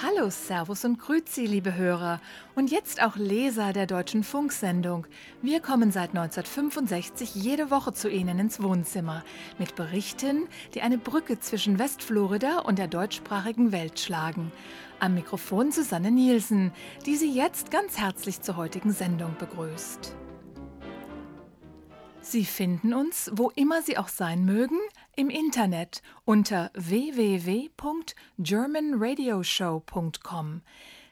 Hallo, Servus und Grüezi, liebe Hörer und jetzt auch Leser der Deutschen Funksendung. Wir kommen seit 1965 jede Woche zu Ihnen ins Wohnzimmer mit Berichten, die eine Brücke zwischen Westflorida und der deutschsprachigen Welt schlagen. Am Mikrofon Susanne Nielsen, die Sie jetzt ganz herzlich zur heutigen Sendung begrüßt. Sie finden uns, wo immer Sie auch sein mögen, im Internet unter www.germanradioshow.com.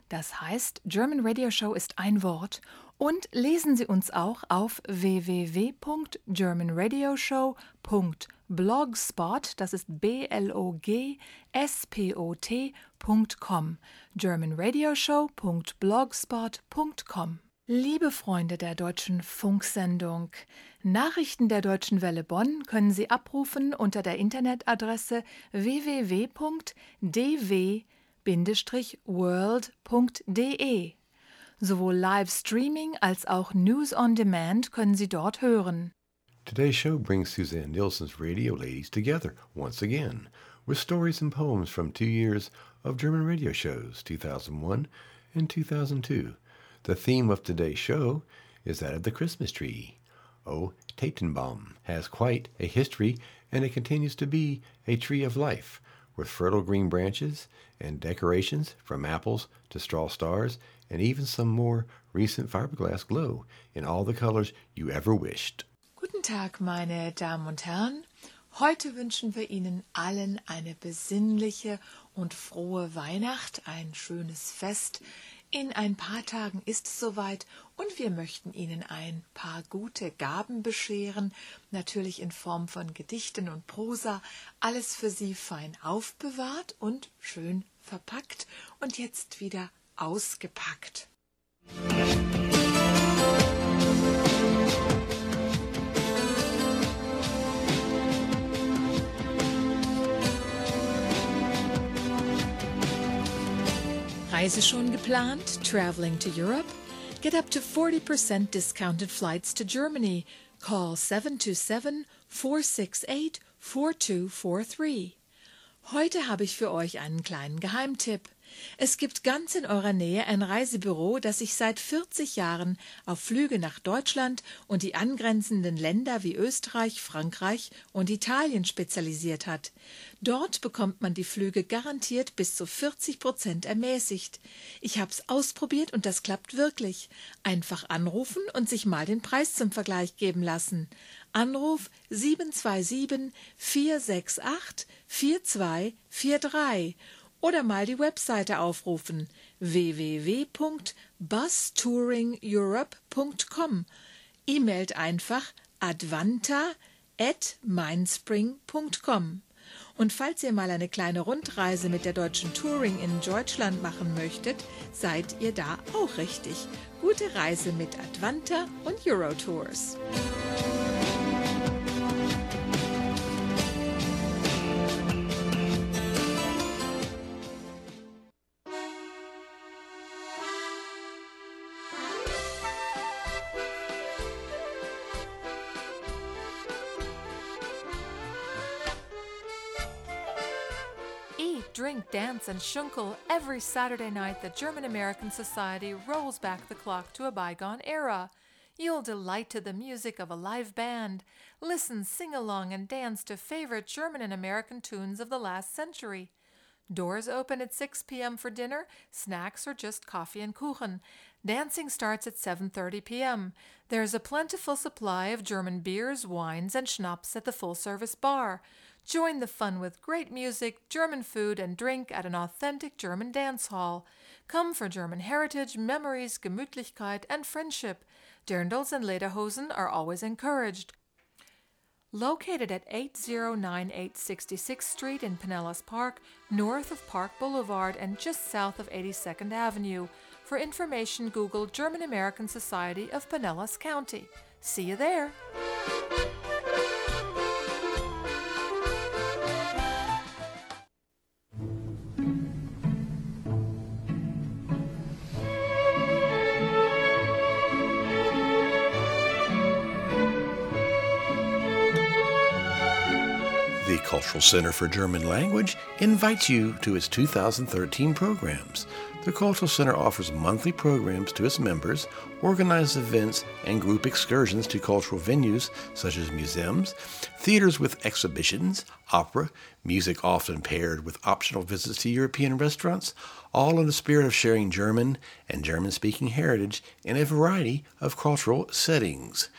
Das heißt, German Radio Show ist ein Wort und lesen Sie uns auch auf www.germanradioshow.blogspot, das ist b l o g s p o t.com. germanradioshow.blogspot.com. Liebe Freunde der deutschen Funksendung, Nachrichten der Deutschen Welle Bonn können Sie abrufen unter der Internetadresse www.dw-world.de. Sowohl Live-Streaming als auch News on Demand können Sie dort hören. Today's show brings Suzanne Nielsen's radio ladies together once again with stories and poems from two years of German radio shows, 2001 and 2002. The theme of today's show is that of the Christmas tree. O. Tatenbaum has quite a history, and it continues to be a tree of life, with fertile green branches and decorations from apples to straw stars, and even some more recent fiberglass glow in all the colors you ever wished. Guten Tag, meine Damen und Herren. Heute wünschen wir Ihnen allen eine besinnliche und frohe Weihnacht, ein schönes Fest, In ein paar Tagen ist es soweit und wir möchten Ihnen ein paar gute Gaben bescheren, natürlich in Form von Gedichten und Prosa, alles für Sie fein aufbewahrt und schön verpackt und jetzt wieder ausgepackt. Musik Reise schon geplant? Traveling to Europe? Get up to 40% discounted flights to Germany. Call 727 468 4243. Heute habe ich für euch einen kleinen Geheimtipp. Es gibt ganz in eurer Nähe ein Reisebüro, das sich seit 40 Jahren auf Flüge nach Deutschland und die angrenzenden Länder wie Österreich, Frankreich und Italien spezialisiert hat. Dort bekommt man die Flüge garantiert bis zu 40 Prozent ermäßigt. Ich hab's ausprobiert und das klappt wirklich. Einfach anrufen und sich mal den Preis zum Vergleich geben lassen. Anruf 727 468 4243 oder mal die Webseite aufrufen www.bustouringeurope.com. E-mailt einfach advanta at mindspring.com. Und falls ihr mal eine kleine Rundreise mit der deutschen Touring in Deutschland machen möchtet, seid ihr da auch richtig. Gute Reise mit Advanta und Eurotours. Dance, and Schunkel every Saturday night the German American Society rolls back the clock to a bygone era. You'll delight to the music of a live band, listen, sing along, and dance to favorite German and American tunes of the last century. Doors open at 6 p.m. for dinner, snacks or just coffee and kuchen. Dancing starts at 7:30 p.m. There is a plentiful supply of German beers, wines, and schnapps at the full-service bar. Join the fun with great music, German food, and drink at an authentic German dance hall. Come for German heritage, memories, Gemütlichkeit, and friendship. Dirndls and lederhosen are always encouraged. Located at 8098 66th Street in Pinellas Park, north of Park Boulevard and just south of 82nd Avenue. For information, Google German American Society of Pinellas County. See you there! Cultural Center for German Language invites you to its 2013 programs. The Cultural Center offers monthly programs to its members, organizes events and group excursions to cultural venues such as museums, theaters with exhibitions, opera, music often paired with optional visits to European restaurants, all in the spirit of sharing German and German speaking heritage in a variety of cultural settings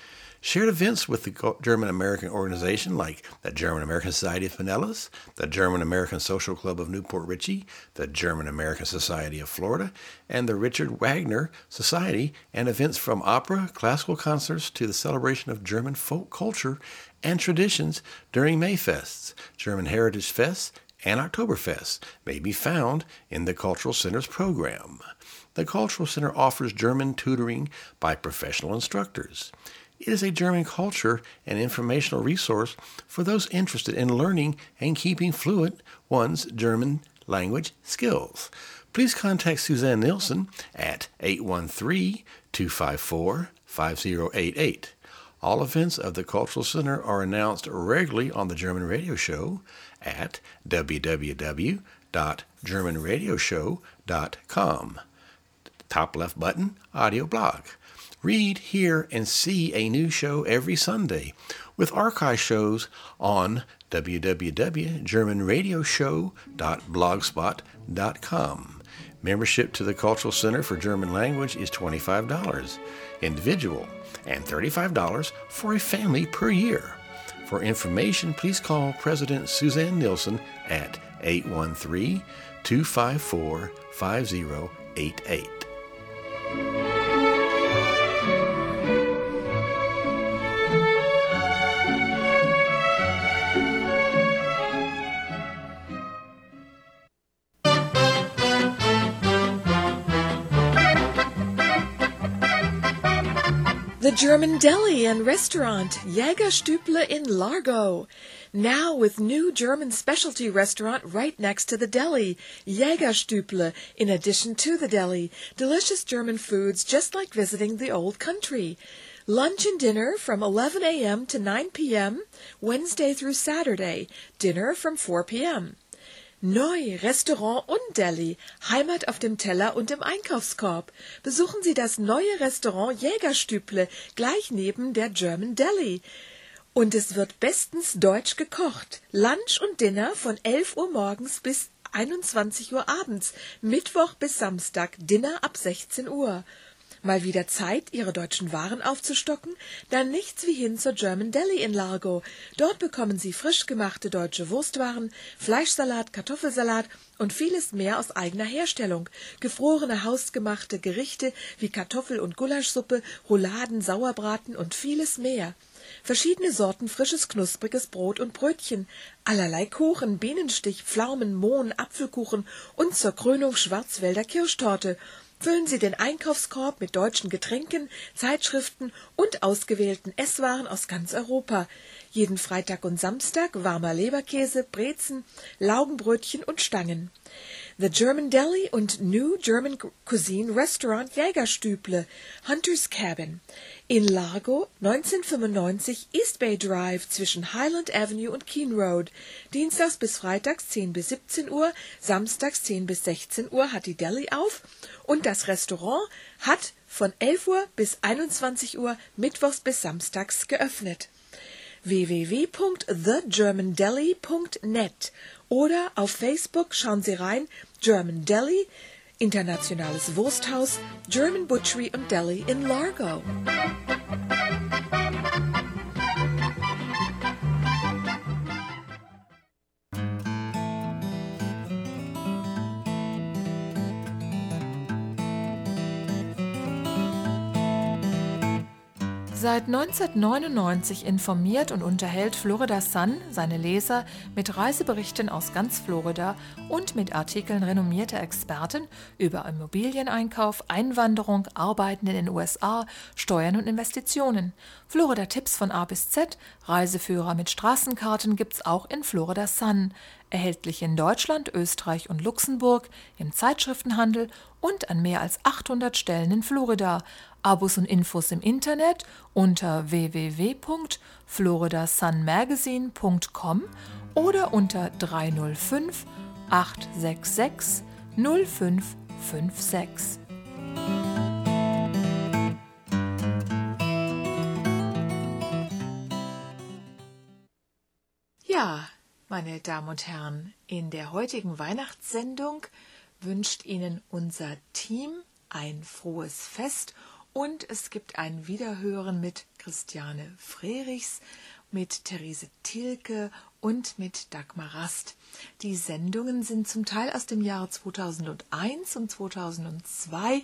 shared events with the German American organization like the German American Society of Pinellas, the German American Social Club of Newport Richey, the German American Society of Florida, and the Richard Wagner Society, and events from opera, classical concerts to the celebration of German folk culture and traditions during Mayfests, German Heritage Fests, and Oktoberfest may be found in the Cultural Center's program. The Cultural Center offers German tutoring by professional instructors. It is a German culture and informational resource for those interested in learning and keeping fluent one's German language skills. Please contact Suzanne Nielsen at 813 254 5088. All events of the Cultural Center are announced regularly on the German Radio Show at www.germanradioshow.com. Top left button, audio blog. Read, hear, and see a new show every Sunday with archive shows on www.germanradioshow.blogspot.com. Membership to the Cultural Center for German Language is $25 individual and $35 for a family per year. For information, please call President Suzanne Nielsen at 813 254 5088. The German Deli and Restaurant, Jägerstüble in Largo. Now with new German specialty restaurant right next to the deli, Jägerstüble, in addition to the deli. Delicious German foods just like visiting the old country. Lunch and dinner from 11 a.m. to 9 p.m., Wednesday through Saturday. Dinner from 4 p.m. Neu, Restaurant und Deli, Heimat auf dem Teller und im Einkaufskorb. Besuchen Sie das neue Restaurant Jägerstüble gleich neben der German Deli. Und es wird bestens deutsch gekocht. Lunch und Dinner von 11 Uhr morgens bis 21 Uhr abends, Mittwoch bis Samstag, Dinner ab 16 Uhr. Mal wieder Zeit, ihre deutschen Waren aufzustocken? Dann nichts wie hin zur German Deli in Largo. Dort bekommen Sie frisch gemachte deutsche Wurstwaren, Fleischsalat, Kartoffelsalat und vieles mehr aus eigener Herstellung. Gefrorene hausgemachte Gerichte wie Kartoffel- und Gulaschsuppe, Rouladen, Sauerbraten und vieles mehr. Verschiedene Sorten frisches, knuspriges Brot und Brötchen, allerlei Kuchen, Bienenstich, Pflaumen, Mohn, Apfelkuchen und zur Krönung Schwarzwälder Kirschtorte Füllen Sie den Einkaufskorb mit deutschen Getränken, Zeitschriften und ausgewählten Esswaren aus ganz Europa. Jeden Freitag und Samstag warmer Leberkäse, Brezen, Laugenbrötchen und Stangen. The German Deli und New German Cuisine Restaurant Jägerstüble, Hunter's Cabin. In Largo 1995 East Bay Drive zwischen Highland Avenue und Keene Road. Dienstags bis freitags 10 bis 17 Uhr, samstags 10 bis 16 Uhr hat die Deli auf und das Restaurant hat von 11 Uhr bis 21 Uhr mittwochs bis samstags geöffnet. www.thegermandeli.net oder auf Facebook schauen Sie rein German Deli Internationales Wursthaus, German Butchery und Deli in Largo. Seit 1999 informiert und unterhält Florida Sun seine Leser mit Reiseberichten aus ganz Florida und mit Artikeln renommierter Experten über Immobilieneinkauf, Einwanderung, Arbeiten in den USA, Steuern und Investitionen. Florida Tipps von A bis Z, Reiseführer mit Straßenkarten gibt's auch in Florida Sun, erhältlich in Deutschland, Österreich und Luxemburg, im Zeitschriftenhandel und an mehr als 800 Stellen in Florida. Abos und Infos im Internet unter www.floridasunmagazine.com oder unter 305 866 0556. Ja, meine Damen und Herren, in der heutigen Weihnachtssendung wünscht Ihnen unser Team ein frohes Fest und es gibt ein Wiederhören mit Christiane Frerichs, mit Therese Tilke und mit Dagmar Rast. Die Sendungen sind zum Teil aus dem Jahre 2001 und 2002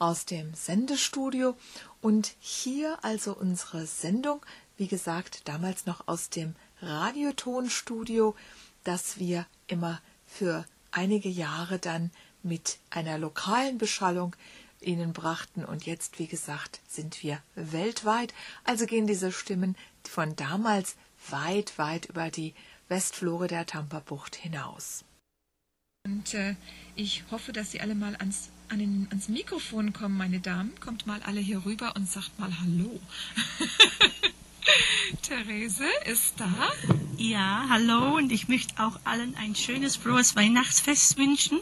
aus dem Sendestudio und hier also unsere Sendung, wie gesagt, damals noch aus dem Radiotonstudio, das wir immer für einige Jahre dann mit einer lokalen Beschallung ihnen brachten. Und jetzt, wie gesagt, sind wir weltweit. Also gehen diese Stimmen von damals weit, weit über die Westflorida Tampa-Bucht hinaus. Und äh, ich hoffe, dass Sie alle mal ans, an den, ans Mikrofon kommen, meine Damen. Kommt mal alle hier rüber und sagt mal Hallo. Therese ist da. Ja, hallo und ich möchte auch allen ein schönes, frohes Weihnachtsfest wünschen.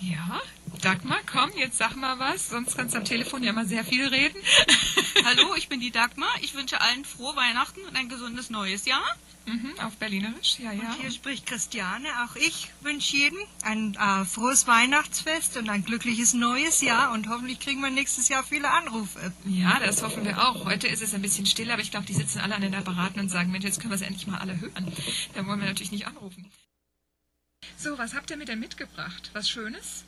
Ja, Dagmar, komm, jetzt sag mal was, sonst kannst du am Telefon ja mal sehr viel reden. Hallo, ich bin die Dagmar. Ich wünsche allen frohe Weihnachten und ein gesundes neues Jahr. Mhm, auf Berlinerisch, ja, ja. Und hier spricht Christiane. Auch ich wünsche jedem ein äh, frohes Weihnachtsfest und ein glückliches neues Jahr und hoffentlich kriegen wir nächstes Jahr viele Anrufe. Ja, das hoffen wir auch. Heute ist es ein bisschen still, aber ich glaube, die sitzen alle an den Apparaten und sagen, Mensch, jetzt können wir es endlich mal alle hören. Da wollen wir natürlich nicht anrufen. So, was habt ihr mir denn mitgebracht? Was Schönes?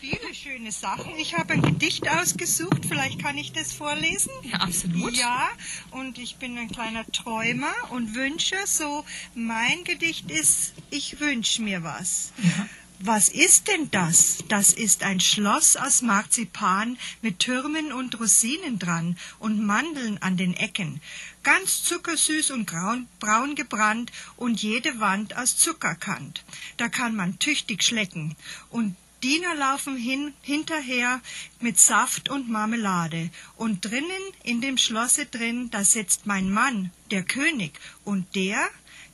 Viele schöne Sachen. Ich habe ein Gedicht ausgesucht, vielleicht kann ich das vorlesen. Ja, absolut. Ja, und ich bin ein kleiner Träumer und wünsche so, mein Gedicht ist, ich wünsche mir was. Ja. Was ist denn das? Das ist ein Schloss aus Marzipan mit Türmen und Rosinen dran und Mandeln an den Ecken. Ganz zuckersüß und braun, braun gebrannt und jede Wand aus Zuckerkant. Da kann man tüchtig schlecken. Und Diener laufen hin, hinterher mit Saft und Marmelade. Und drinnen, in dem Schlosse drin, da sitzt mein Mann, der König. Und der,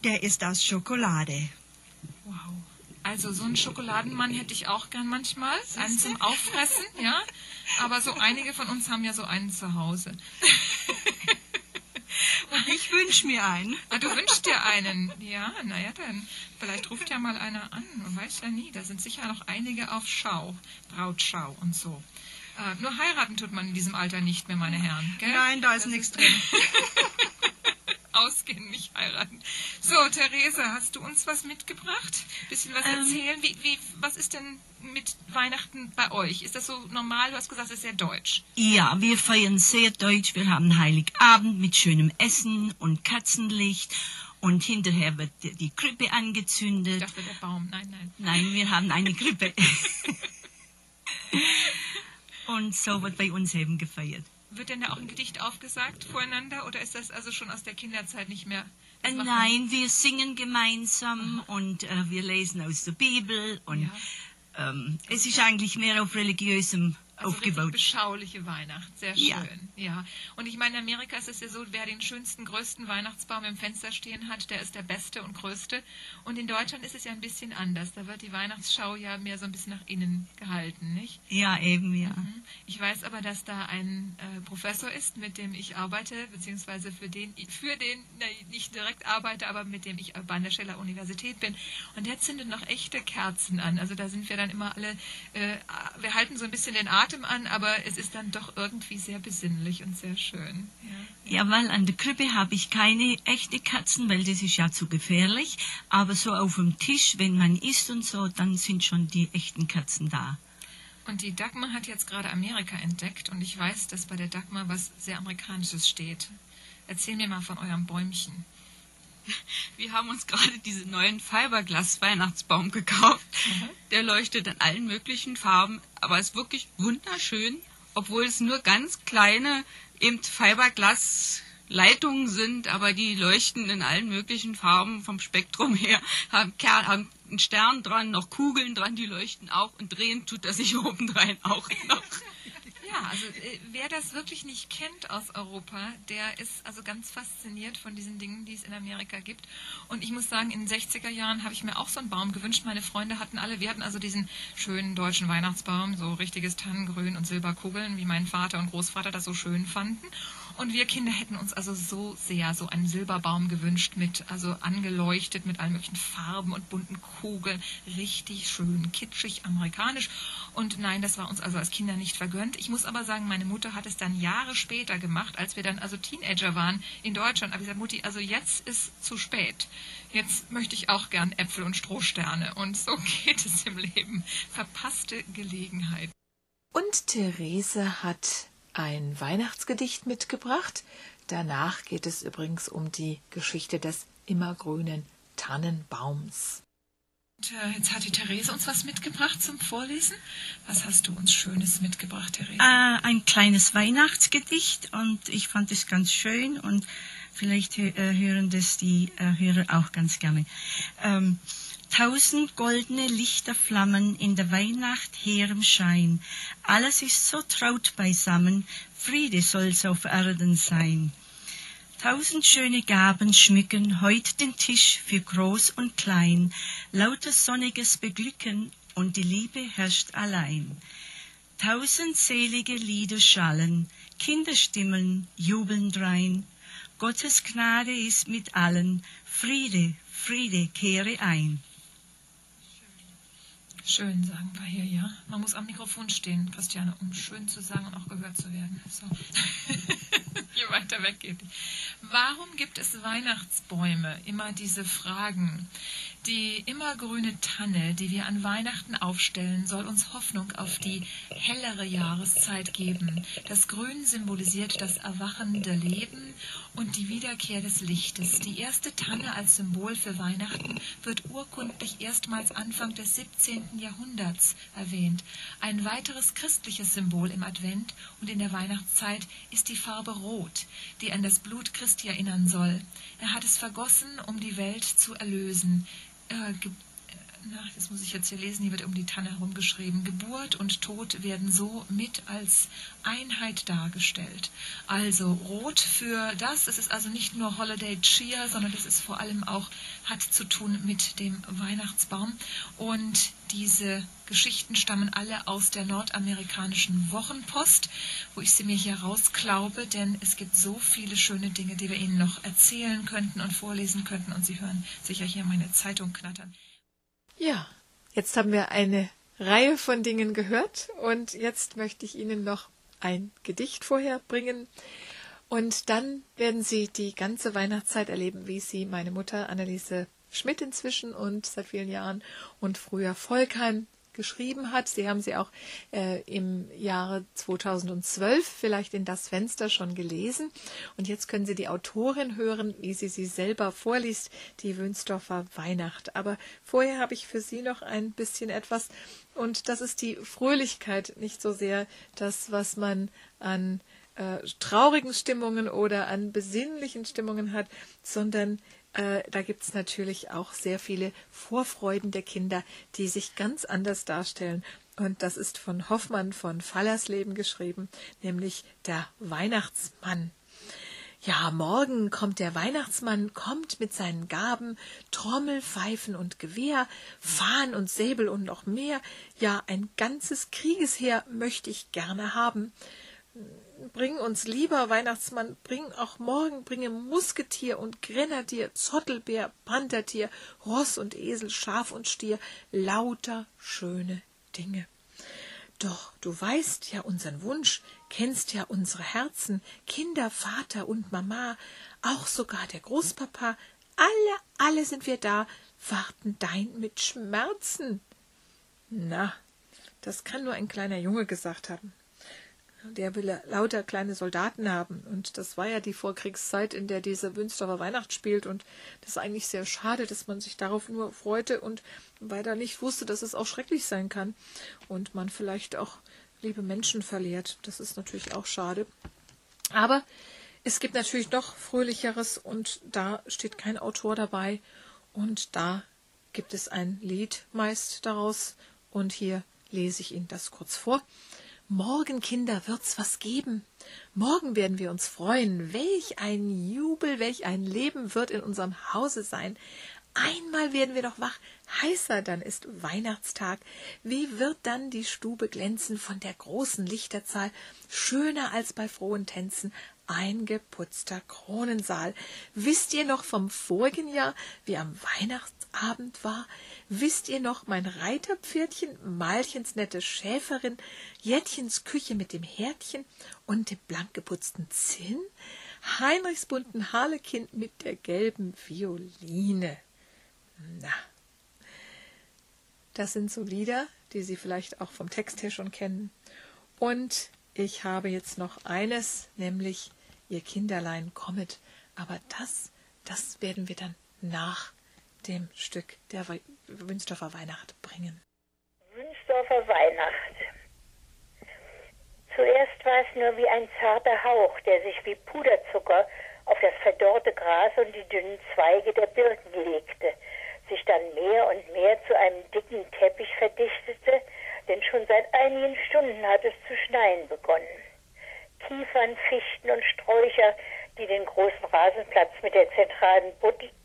der ist aus Schokolade. Wow. Also so einen Schokoladenmann hätte ich auch gern manchmal. Einen zum Auffressen, ja. Aber so einige von uns haben ja so einen zu Hause. Und ich wünsche mir einen. Ah, du wünschst dir einen. Ja, naja, dann vielleicht ruft ja mal einer an. Man weiß ja nie. Da sind sicher noch einige auf Schau. Brautschau und so. Äh, nur heiraten tut man in diesem Alter nicht mehr, meine Herren. Gell? Nein, da ist nichts drin. Ausgehen, nicht heiraten. So, Therese, hast du uns was mitgebracht? Bisschen was ähm, erzählen? Wie, wie, was ist denn mit Weihnachten bei euch? Ist das so normal? Du hast gesagt, es ist sehr deutsch. Ja, wir feiern sehr deutsch. Wir haben Heiligabend mit schönem Essen und Katzenlicht. Und hinterher wird die Krippe angezündet. Ich dachte, der Baum. Nein, nein. Nein, wir haben eine Krippe. und so wird bei uns eben gefeiert. Wird denn da auch ein Gedicht aufgesagt voreinander oder ist das also schon aus der Kinderzeit nicht mehr? Äh, nein, wir singen gemeinsam Aha. und äh, wir lesen aus der Bibel und ja ähm, es ist eigentlich mehr auf religiösem also aufgebaut. beschauliche Weihnacht, sehr schön. Ja. ja. Und ich meine, in Amerika ist es ja so, wer den schönsten, größten Weihnachtsbaum im Fenster stehen hat, der ist der beste und größte. Und in Deutschland ist es ja ein bisschen anders. Da wird die Weihnachtsschau ja mehr so ein bisschen nach innen gehalten, nicht? Ja, eben, ja. Mhm. Ich weiß aber, dass da ein äh, Professor ist, mit dem ich arbeite, beziehungsweise für den, für den ne, nicht direkt arbeite, aber mit dem ich bei der Scheller Universität bin. Und der zündet noch echte Kerzen an. Also da sind wir dann immer alle, äh, wir halten so ein bisschen den Atem Atem an, aber es ist dann doch irgendwie sehr besinnlich und sehr schön. Ja, ja weil an der Krippe habe ich keine echte Katzen, weil das ist ja zu gefährlich. Aber so auf dem Tisch, wenn man isst und so, dann sind schon die echten Katzen da. Und die Dagmar hat jetzt gerade Amerika entdeckt und ich weiß, dass bei der Dagmar was sehr Amerikanisches steht. Erzähl mir mal von eurem Bäumchen. Wir haben uns gerade diesen neuen Fiberglas-Weihnachtsbaum gekauft. Mhm. Der leuchtet in allen möglichen Farben, aber ist wirklich wunderschön, obwohl es nur ganz kleine eben Fiberglas Leitungen sind, aber die leuchten in allen möglichen Farben vom Spektrum her, haben, haben einen Stern dran, noch Kugeln dran, die leuchten auch und drehen tut er sich obendrein auch noch. Ja, also äh, wer das wirklich nicht kennt aus Europa, der ist also ganz fasziniert von diesen Dingen, die es in Amerika gibt. Und ich muss sagen, in den 60er Jahren habe ich mir auch so einen Baum gewünscht. Meine Freunde hatten alle, wir hatten also diesen schönen deutschen Weihnachtsbaum, so richtiges Tannengrün und Silberkugeln, wie mein Vater und Großvater das so schön fanden. Und wir Kinder hätten uns also so sehr so einen Silberbaum gewünscht, mit, also angeleuchtet mit allen möglichen Farben und bunten Kugeln. Richtig schön, kitschig, amerikanisch. Und nein, das war uns also als Kinder nicht vergönnt. Ich muss aber sagen, meine Mutter hat es dann Jahre später gemacht, als wir dann also Teenager waren in Deutschland. Aber ich sagte, Mutti, also jetzt ist zu spät. Jetzt möchte ich auch gern Äpfel und Strohsterne. Und so geht es im Leben. Verpasste Gelegenheit. Und Therese hat ein Weihnachtsgedicht mitgebracht. Danach geht es übrigens um die Geschichte des immergrünen Tannenbaums. Und, äh, jetzt hat die Therese uns was mitgebracht zum Vorlesen. Was hast du uns Schönes mitgebracht, Therese? Äh, ein kleines Weihnachtsgedicht und ich fand es ganz schön und vielleicht äh, hören das die äh, Hörer auch ganz gerne. Ähm, Tausend goldene Lichterflammen in der Weihnacht herem Schein. Alles ist so traut beisammen, Friede soll's auf Erden sein. Tausend schöne Gaben schmücken heut den Tisch für groß und klein. Lauter sonniges Beglücken und die Liebe herrscht allein. Tausend selige Lieder schallen, Kinderstimmen jubeln drein. Gottes Gnade ist mit allen, Friede, Friede kehre ein. Schön, sagen wir hier, ja. Man muss am Mikrofon stehen, Christiane, um schön zu sagen und auch gehört zu werden. So. Je weiter weg geht. Warum gibt es Weihnachtsbäume? Immer diese Fragen. Die immergrüne Tanne, die wir an Weihnachten aufstellen, soll uns Hoffnung auf die hellere Jahreszeit geben. Das Grün symbolisiert das erwachende Leben und die Wiederkehr des Lichtes. Die erste Tanne als Symbol für Weihnachten wird urkundlich erstmals Anfang des 17. Jahrhunderts erwähnt. Ein weiteres christliches Symbol im Advent und in der Weihnachtszeit ist die Farbe Rot, die an das Blut Christi erinnern soll. Er hat es vergossen, um die Welt zu erlösen äh, na, das muss ich jetzt hier lesen, hier wird um die Tanne herumgeschrieben. Geburt und Tod werden so mit als Einheit dargestellt. Also rot für das, es ist also nicht nur Holiday Cheer, sondern das ist vor allem auch, hat zu tun mit dem Weihnachtsbaum. Und diese Geschichten stammen alle aus der nordamerikanischen Wochenpost, wo ich sie mir hier rausklaube, denn es gibt so viele schöne Dinge, die wir Ihnen noch erzählen könnten und vorlesen könnten. Und Sie hören sicher hier meine Zeitung knattern. Ja, jetzt haben wir eine Reihe von Dingen gehört und jetzt möchte ich Ihnen noch ein Gedicht vorher bringen. Und dann werden Sie die ganze Weihnachtszeit erleben, wie sie meine Mutter Anneliese Schmidt inzwischen und seit vielen Jahren und früher Volkheim geschrieben hat. Sie haben sie auch äh, im Jahre 2012 vielleicht in das Fenster schon gelesen. Und jetzt können Sie die Autorin hören, wie sie sie selber vorliest, die Wünsdorfer Weihnacht. Aber vorher habe ich für Sie noch ein bisschen etwas. Und das ist die Fröhlichkeit, nicht so sehr das, was man an äh, traurigen Stimmungen oder an besinnlichen Stimmungen hat, sondern äh, da gibt es natürlich auch sehr viele Vorfreuden der Kinder, die sich ganz anders darstellen. Und das ist von Hoffmann von Fallersleben geschrieben, nämlich der Weihnachtsmann. Ja, morgen kommt der Weihnachtsmann, kommt mit seinen Gaben, Trommel, Pfeifen und Gewehr, Fahnen und Säbel und noch mehr. Ja, ein ganzes Kriegesheer möchte ich gerne haben bring uns lieber Weihnachtsmann, bring auch morgen, bringe Musketier und Grenadier, Zottelbär, Panthertier, Ross und Esel, Schaf und Stier, lauter schöne Dinge. Doch du weißt ja unseren Wunsch, kennst ja unsere Herzen, Kinder, Vater und Mama, auch sogar der Großpapa, alle, alle sind wir da, warten dein mit Schmerzen. Na, das kann nur ein kleiner Junge gesagt haben. Der will lauter kleine Soldaten haben. Und das war ja die Vorkriegszeit, in der diese Wünsdorfer Weihnacht spielt. Und das ist eigentlich sehr schade, dass man sich darauf nur freute und weiter nicht wusste, dass es auch schrecklich sein kann. Und man vielleicht auch liebe Menschen verliert. Das ist natürlich auch schade. Aber Es gibt natürlich noch Fröhlicheres und da steht kein Autor dabei und da gibt es ein Lied meist daraus und hier lese ich Ihnen das kurz vor. Morgen, Kinder, wird's was geben. Morgen werden wir uns freuen. Welch ein Jubel, welch ein Leben wird in unserem Hause sein. Einmal werden wir doch wach. Heißer dann ist Weihnachtstag. Wie wird dann die Stube glänzen von der großen Lichterzahl? Schöner als bei frohen Tänzen ein geputzter Kronensaal. Wisst ihr noch vom vorigen Jahr, wie am Weihnachtsabend war? Wisst ihr noch mein Reiterpferdchen, Malchens nette Schäferin, Jettchens Küche mit dem Herdchen und dem blank geputzten Zinn? Heinrichs bunten Harlekin mit der gelben Violine. Na, das sind so Lieder, die Sie vielleicht auch vom Text her schon kennen. Und ich habe jetzt noch eines, nämlich Ihr Kinderlein kommet. Aber das, das werden wir dann nach dem Stück der Wünsdorfer Weihnacht bringen. Wünsdorfer Weihnacht. Zuerst war es nur wie ein zarter Hauch, der sich wie Puderzucker auf das verdorrte Gras und die dünnen Zweige der Birken legte sich dann mehr und mehr zu einem dicken Teppich verdichtete, denn schon seit einigen Stunden hat es zu schneien begonnen. Kiefern, Fichten und Sträucher, die den großen Rasenplatz mit der zentralen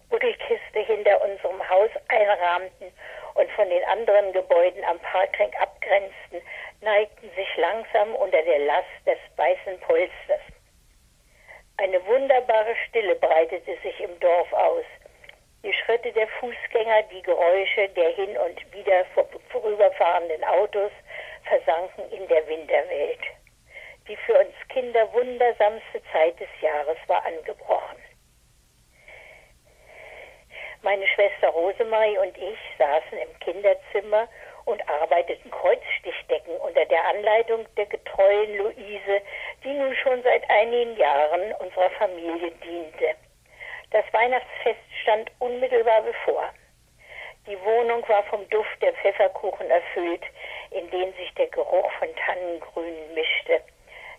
Buddelkiste hinter unserem Haus einrahmten und von den anderen Gebäuden am Parkring abgrenzten, neigten sich langsam unter der Last des weißen Polsters. Eine wunderbare Stille breitete sich im Dorf aus. Die Schritte der Fußgänger, die Geräusche der hin und wieder vorüberfahrenden Autos versanken in der Winterwelt. Die für uns Kinder wundersamste Zeit des Jahres war angebrochen. Meine Schwester Rosemarie und ich saßen im Kinderzimmer und arbeiteten Kreuzstichdecken unter der Anleitung der getreuen Luise, die nun schon seit einigen Jahren unserer Familie diente. Das Weihnachtsfest stand unmittelbar bevor. Die Wohnung war vom Duft der Pfefferkuchen erfüllt, in den sich der Geruch von Tannengrün mischte.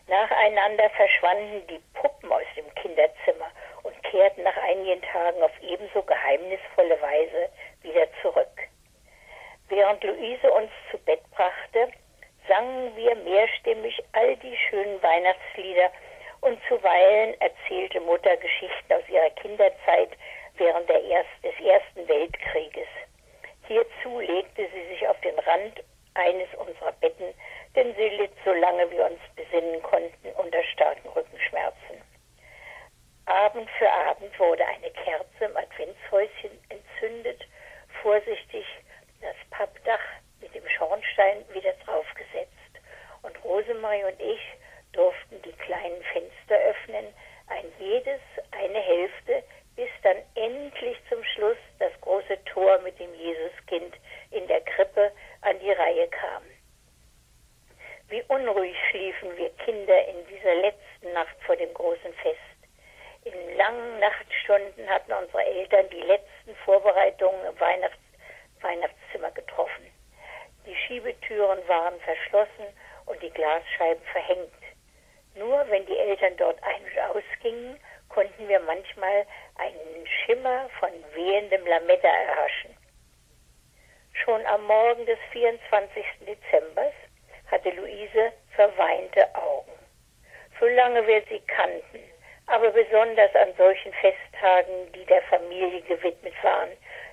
Nacheinander verschwanden die Puppen aus dem Kinderzimmer und kehrten nach einigen Tagen auf ebenso geheimnisvolle Weise wieder zurück. Während Luise uns zu Bett brachte, sangen wir mehrstimmig all die schönen Weihnachtslieder und zuweilen erzählte Mutter Geschichten aus ihrer Kinderzeit während Erst des Ersten Weltkrieges. Hierzu legte sie sich auf den Rand eines unserer Betten, denn sie litt, solange wir uns besinnen konnten, unter starken Rückenschmerzen. Abend für Abend wurde eine Kerze im Adventshäuschen entzündet, vorsichtig das Pappdach mit dem Schornstein wieder draufgesetzt. Und Rosemarie und ich durften die kleinen Fenster öffnen, ein jedes eine Hälfte, bis dann endlich zum Schluss das große Tor mit dem Jesuskind in der Krippe an die Reihe kam. Wie unruhig schliefen wir Kinder in dieser letzten Nacht vor dem großen Fest. In langen Nachtstunden hatten unsere Eltern die letzten Vorbereitungen im Weihnachts Weihnachtszimmer getroffen. Die Schiebetüren waren verschlossen und die Glasscheiben verhängt. Nur wenn die Eltern dort ein- und ausgingen, konnten wir manchmal einen Schimmer von wehendem Lametta erhaschen. Schon am Morgen des 24. Dezember hatte Luise verweinte Augen. Solange wir sie kannten, aber besonders an solchen Festtagen, die der Familie gewidmet waren,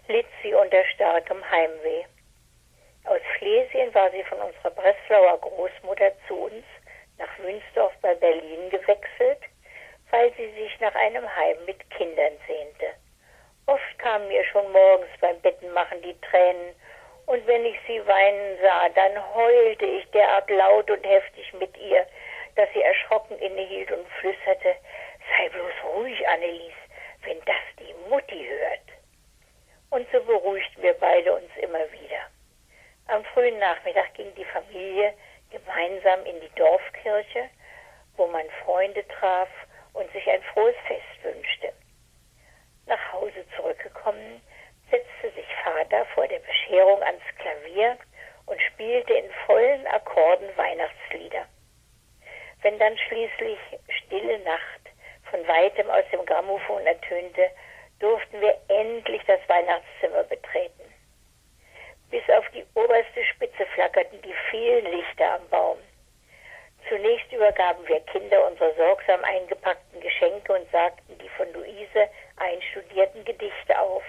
litt sie unter starkem Heimweh. Aus Schlesien war sie von unserer Breslauer Großmutter zu uns nach Wünsdorf bei Berlin gewechselt, weil sie sich nach einem Heim mit Kindern sehnte. Oft kamen mir schon morgens beim Bettenmachen die Tränen, und wenn ich sie weinen sah, dann heulte ich derart laut und heftig mit ihr, dass sie erschrocken innehielt und flüsterte, sei bloß ruhig, Annelies, wenn das die Mutti hört. Und so beruhigten wir beide uns immer wieder. Am frühen Nachmittag ging die Familie gemeinsam in die Dorfkirche, wo man Freunde traf und sich ein frohes Fest wünschte. Nach Hause zurückgekommen, setzte sich Vater vor der Bescherung ans Klavier und spielte in vollen Akkorden Weihnachtslieder. Wenn dann schließlich Stille Nacht von weitem aus dem Grammophon ertönte, durften wir endlich das Weihnachtszimmer betreten. Bis auf die oberste Spitze flackerten die vielen Lichter am Baum. Zunächst übergaben wir Kinder unsere sorgsam eingepackten Geschenke und sagten die von Luise einstudierten Gedichte auf,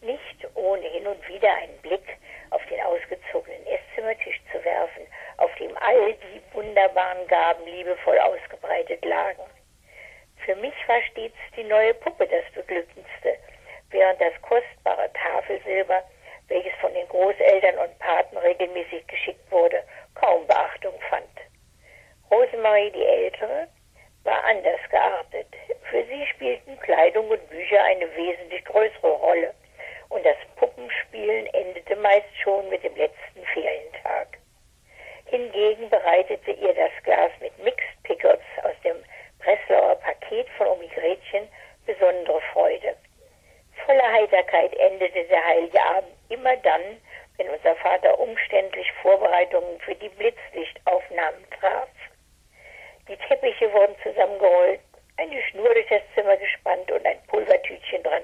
nicht ohne hin und wieder einen Blick auf den ausgezogenen Esszimmertisch zu werfen, auf dem all die wunderbaren Gaben liebevoll ausgebreitet lagen. Für mich war stets die neue Puppe das Beglückendste, während das kostbare Tafelsilber, Großeltern und Paten regelmäßig geschickt wurde, kaum Beachtung fand. Rosemarie die Ältere war anders geartet. Für sie spielten Kleidung und Bücher eine wesentlich größere Rolle und das Puppenspielen endete meist schon mit dem letzten Ferientag. Hingegen bereitete ihr das Glas mit Mixed Pickles aus dem Breslauer Paket von Omi Gretchen besondere Freude. Voller Heiterkeit endete der heilige Abend immer dann, wenn unser Vater umständlich Vorbereitungen für die Blitzlichtaufnahmen traf. Die Teppiche wurden zusammengerollt, eine Schnur durch das Zimmer gespannt und ein Pulvertütchen dran,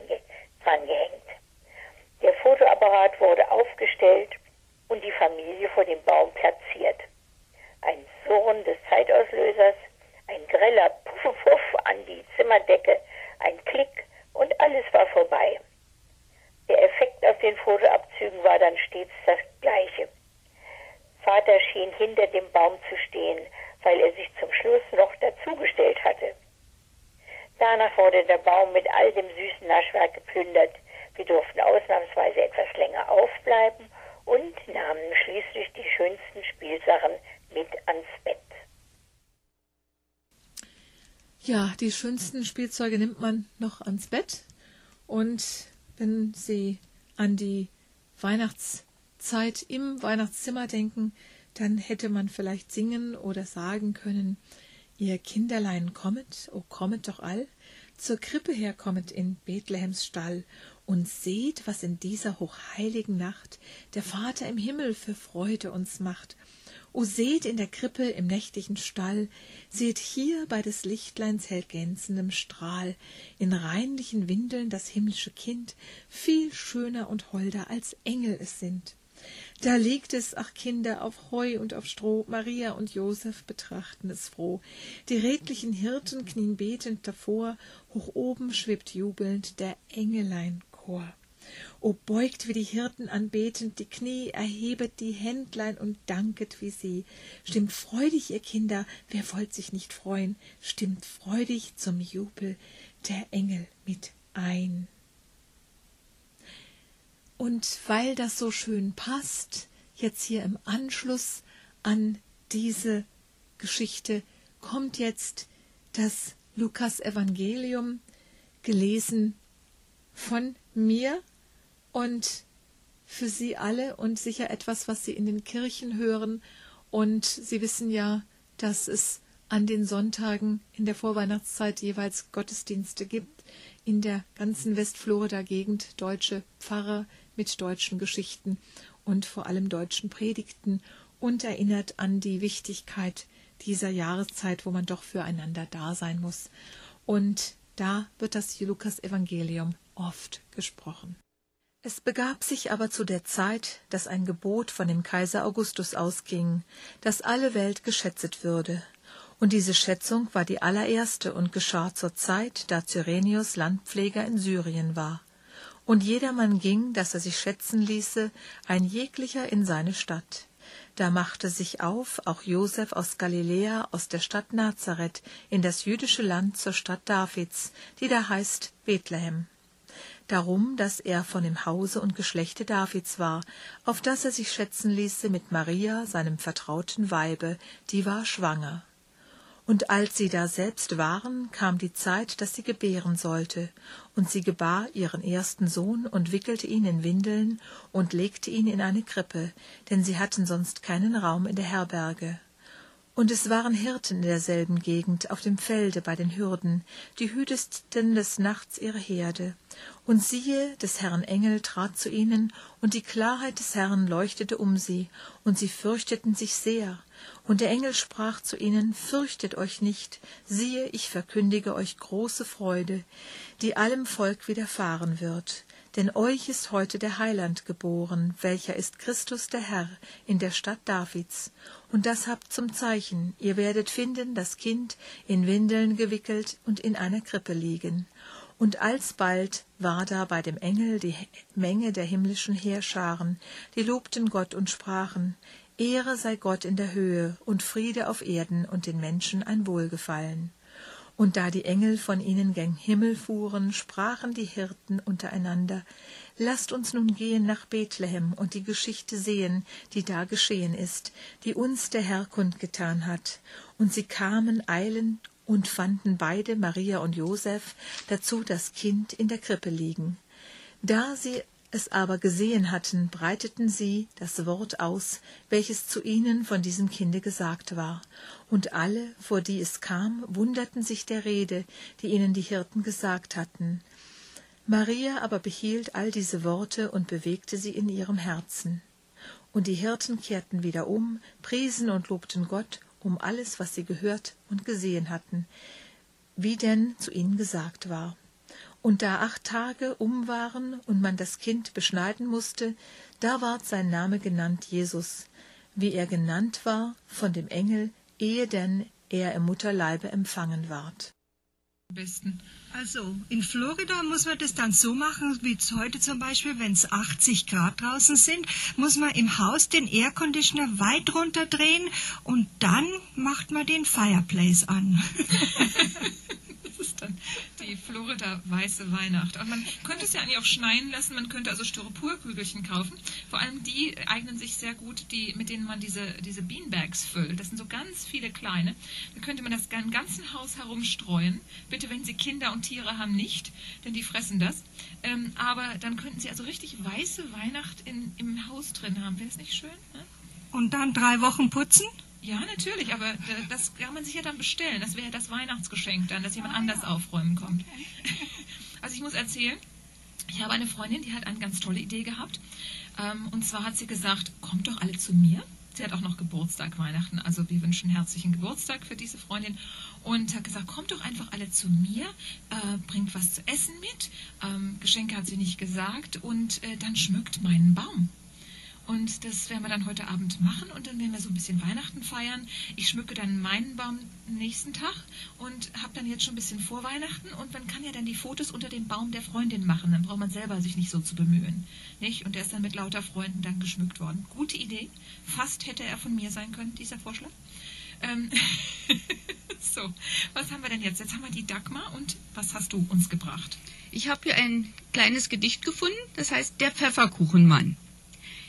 dran gehängt. Der Fotoapparat wurde aufgestellt und die Familie vor dem Baum platziert. Ein Surren des Zeitauslösers ein greller Puff-Puff an die Zimmerdecke, ein Klick und alles war vorbei. Der Effekt auf den Fotoabzügen war dann stets das gleiche. Vater schien hinter dem Baum zu stehen, weil er sich zum Schluss noch dazugestellt hatte. Danach wurde der Baum mit all dem süßen Naschwerk geplündert. Wir durften ausnahmsweise etwas länger aufbleiben und nahmen schließlich die schönsten Spielsachen mit ans Bett. Ja, die schönsten Spielzeuge nimmt man noch ans Bett. Und wenn Sie an die Weihnachtszeit im Weihnachtszimmer denken, dann hätte man vielleicht singen oder sagen können, ihr Kinderlein kommet, o kommet doch all, zur Krippe herkommet in Bethlehems Stall und seht, was in dieser hochheiligen Nacht der Vater im Himmel für Freude uns macht O seht in der Krippe im nächtlichen Stall, seht hier bei des Lichtleins hellglänzendem Strahl, in reinlichen Windeln das himmlische Kind, viel schöner und holder als Engel es sind. Da liegt es, ach Kinder, auf Heu und auf Stroh, Maria und Josef betrachten es froh. Die redlichen Hirten knien betend davor, hoch oben schwebt jubelnd der Engeleinchor. O beugt wie die Hirten anbetend die Knie, erhebet die Händlein und danket wie sie. Stimmt freudig, ihr Kinder, wer wollt sich nicht freuen, stimmt freudig zum Jubel der Engel mit ein. Und weil das so schön passt, jetzt hier im Anschluss an diese Geschichte, kommt jetzt das Lukas Evangelium, gelesen von mir und für Sie alle und sicher etwas, was Sie in den Kirchen hören. Und Sie wissen ja, dass es an den Sonntagen in der Vorweihnachtszeit jeweils Gottesdienste gibt. In der ganzen Westflorida-Gegend deutsche Pfarrer mit deutschen Geschichten und vor allem deutschen Predigten und erinnert an die Wichtigkeit dieser Jahreszeit, wo man doch füreinander da sein muss. Und da wird das Lukas-Evangelium oft gesprochen. Es begab sich aber zu der Zeit, dass ein Gebot von dem Kaiser Augustus ausging, dass alle Welt geschätzet würde. Und diese Schätzung war die allererste und geschah zur Zeit, da Cyrenius Landpfleger in Syrien war. Und jedermann ging, dass er sich schätzen ließe, ein jeglicher in seine Stadt. Da machte sich auf auch Josef aus Galiläa, aus der Stadt Nazareth, in das jüdische Land zur Stadt Davids, die da heißt Bethlehem darum, dass er von dem Hause und Geschlechte Davids war, auf das er sich schätzen ließe mit Maria, seinem vertrauten Weibe, die war schwanger. Und als sie da selbst waren, kam die Zeit, dass sie gebären sollte, und sie gebar ihren ersten Sohn und wickelte ihn in Windeln und legte ihn in eine Krippe, denn sie hatten sonst keinen Raum in der Herberge. Und es waren Hirten in derselben Gegend auf dem Felde bei den Hürden, die hüteten des Nachts ihre Herde. Und siehe, des Herrn Engel trat zu ihnen, und die Klarheit des Herrn leuchtete um sie, und sie fürchteten sich sehr. Und der Engel sprach zu ihnen, Fürchtet euch nicht, siehe, ich verkündige euch große Freude, die allem Volk widerfahren wird. Denn euch ist heute der Heiland geboren, welcher ist Christus der Herr in der Stadt Davids. Und das habt zum Zeichen, ihr werdet finden das Kind in Windeln gewickelt und in einer Krippe liegen. Und alsbald war da bei dem Engel die Menge der himmlischen Heerscharen, die lobten Gott und sprachen, Ehre sei Gott in der Höhe und Friede auf Erden und den Menschen ein Wohlgefallen. Und da die Engel von ihnen gen Himmel fuhren, sprachen die Hirten untereinander, Lasst uns nun gehen nach Bethlehem und die Geschichte sehen, die da geschehen ist, die uns der Herr kundgetan hat. Und sie kamen eilend und fanden beide, Maria und Josef, dazu das Kind in der Krippe liegen. Da sie es aber gesehen hatten, breiteten sie das Wort aus, welches zu ihnen von diesem Kinde gesagt war. Und alle, vor die es kam, wunderten sich der Rede, die ihnen die Hirten gesagt hatten. Maria aber behielt all diese Worte und bewegte sie in ihrem Herzen. Und die Hirten kehrten wieder um, priesen und lobten Gott um alles, was sie gehört und gesehen hatten, wie denn zu ihnen gesagt war. Und da acht Tage um waren und man das Kind beschneiden musste, da ward sein Name genannt Jesus, wie er genannt war von dem Engel, ehe denn er im Mutterleibe empfangen ward. Besten. Also, in Florida muss man das dann so machen, wie heute zum Beispiel, wenn es 80 Grad draußen sind, muss man im Haus den Airconditioner weit runterdrehen und dann macht man den Fireplace an. ist dann die Florida weiße Weihnacht. Und man könnte es ja eigentlich auch schneien lassen. Man könnte also Styroporkügelchen kaufen. Vor allem die eignen sich sehr gut, die, mit denen man diese, diese Beanbags füllt. Das sind so ganz viele kleine. Da könnte man das im ganzen Haus herumstreuen. Bitte, wenn Sie Kinder und Tiere haben, nicht, denn die fressen das. Ähm, aber dann könnten Sie also richtig weiße Weihnacht in, im Haus drin haben. Wäre das nicht schön? Ne? Und dann drei Wochen putzen? Ja, natürlich, aber das kann man sich ja dann bestellen. Das wäre das Weihnachtsgeschenk dann, dass jemand anders aufräumen kommt. Also ich muss erzählen, ich habe eine Freundin, die hat eine ganz tolle Idee gehabt. Ähm, und zwar hat sie gesagt, kommt doch alle zu mir. Sie hat auch noch Geburtstag, Weihnachten. Also wir wünschen herzlichen Geburtstag für diese Freundin. Und hat gesagt, kommt doch einfach alle zu mir, äh, bringt was zu essen mit. Ähm, Geschenke hat sie nicht gesagt. Und äh, dann schmückt meinen Baum. Und das werden wir dann heute Abend machen und dann werden wir so ein bisschen Weihnachten feiern. Ich schmücke dann meinen Baum nächsten Tag und habe dann jetzt schon ein bisschen vor Weihnachten und man kann ja dann die Fotos unter dem Baum der Freundin machen. Dann braucht man selber sich nicht so zu bemühen. Nicht? Und der ist dann mit lauter Freunden dann geschmückt worden. Gute Idee. Fast hätte er von mir sein können, dieser Vorschlag. Ähm so, was haben wir denn jetzt? Jetzt haben wir die Dagmar und was hast du uns gebracht? Ich habe hier ein kleines Gedicht gefunden, das heißt Der Pfefferkuchenmann.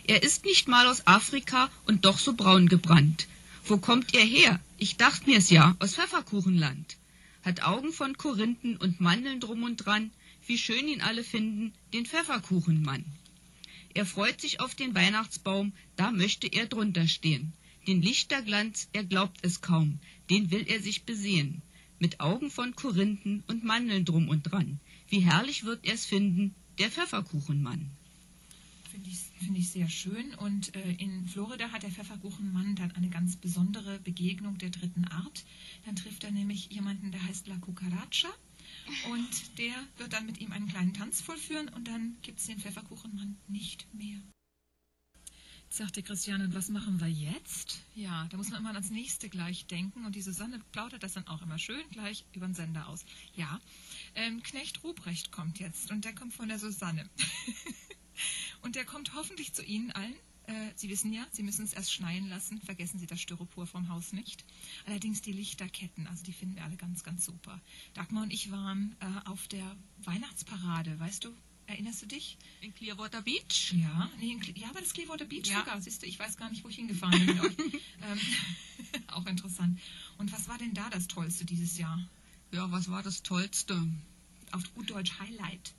Er ist nicht mal aus Afrika und doch so braun gebrannt. Wo kommt er her? Ich dacht mir's ja, aus Pfefferkuchenland. Hat Augen von Korinthen und Mandeln drum und dran, wie schön ihn alle finden, den Pfefferkuchenmann. Er freut sich auf den Weihnachtsbaum, da möchte er drunter stehen. Den Lichterglanz, er glaubt es kaum, den will er sich besehen. Mit Augen von Korinthen und Mandeln drum und dran. Wie herrlich wird er's finden, der Pfefferkuchenmann. Finde find ich sehr schön. Und äh, in Florida hat der Pfefferkuchenmann dann eine ganz besondere Begegnung der dritten Art. Dann trifft er nämlich jemanden, der heißt La Cucaracha. Und der wird dann mit ihm einen kleinen Tanz vollführen und dann gibt es den Pfefferkuchenmann nicht mehr. Jetzt sagte Christiane, was machen wir jetzt? Ja, da muss man immer ans nächste gleich denken und die Susanne plaudert das dann auch immer schön gleich über den Sender aus. Ja, ähm, Knecht Ruprecht kommt jetzt und der kommt von der Susanne. Und der kommt hoffentlich zu Ihnen allen. Äh, Sie wissen ja, Sie müssen es erst schneien lassen. Vergessen Sie das Styropor vom Haus nicht. Allerdings die Lichterketten, also die finden wir alle ganz, ganz super. Dagmar und ich waren äh, auf der Weihnachtsparade, weißt du? Erinnerst du dich? In Clearwater Beach? Ja, nee, ja, aber das Clearwater Beach ja. sogar. Siehst du, ich weiß gar nicht, wo ich hingefahren bin. Ähm, auch interessant. Und was war denn da das Tollste dieses Jahr? Ja, was war das Tollste? Auf gut Deutsch Highlight.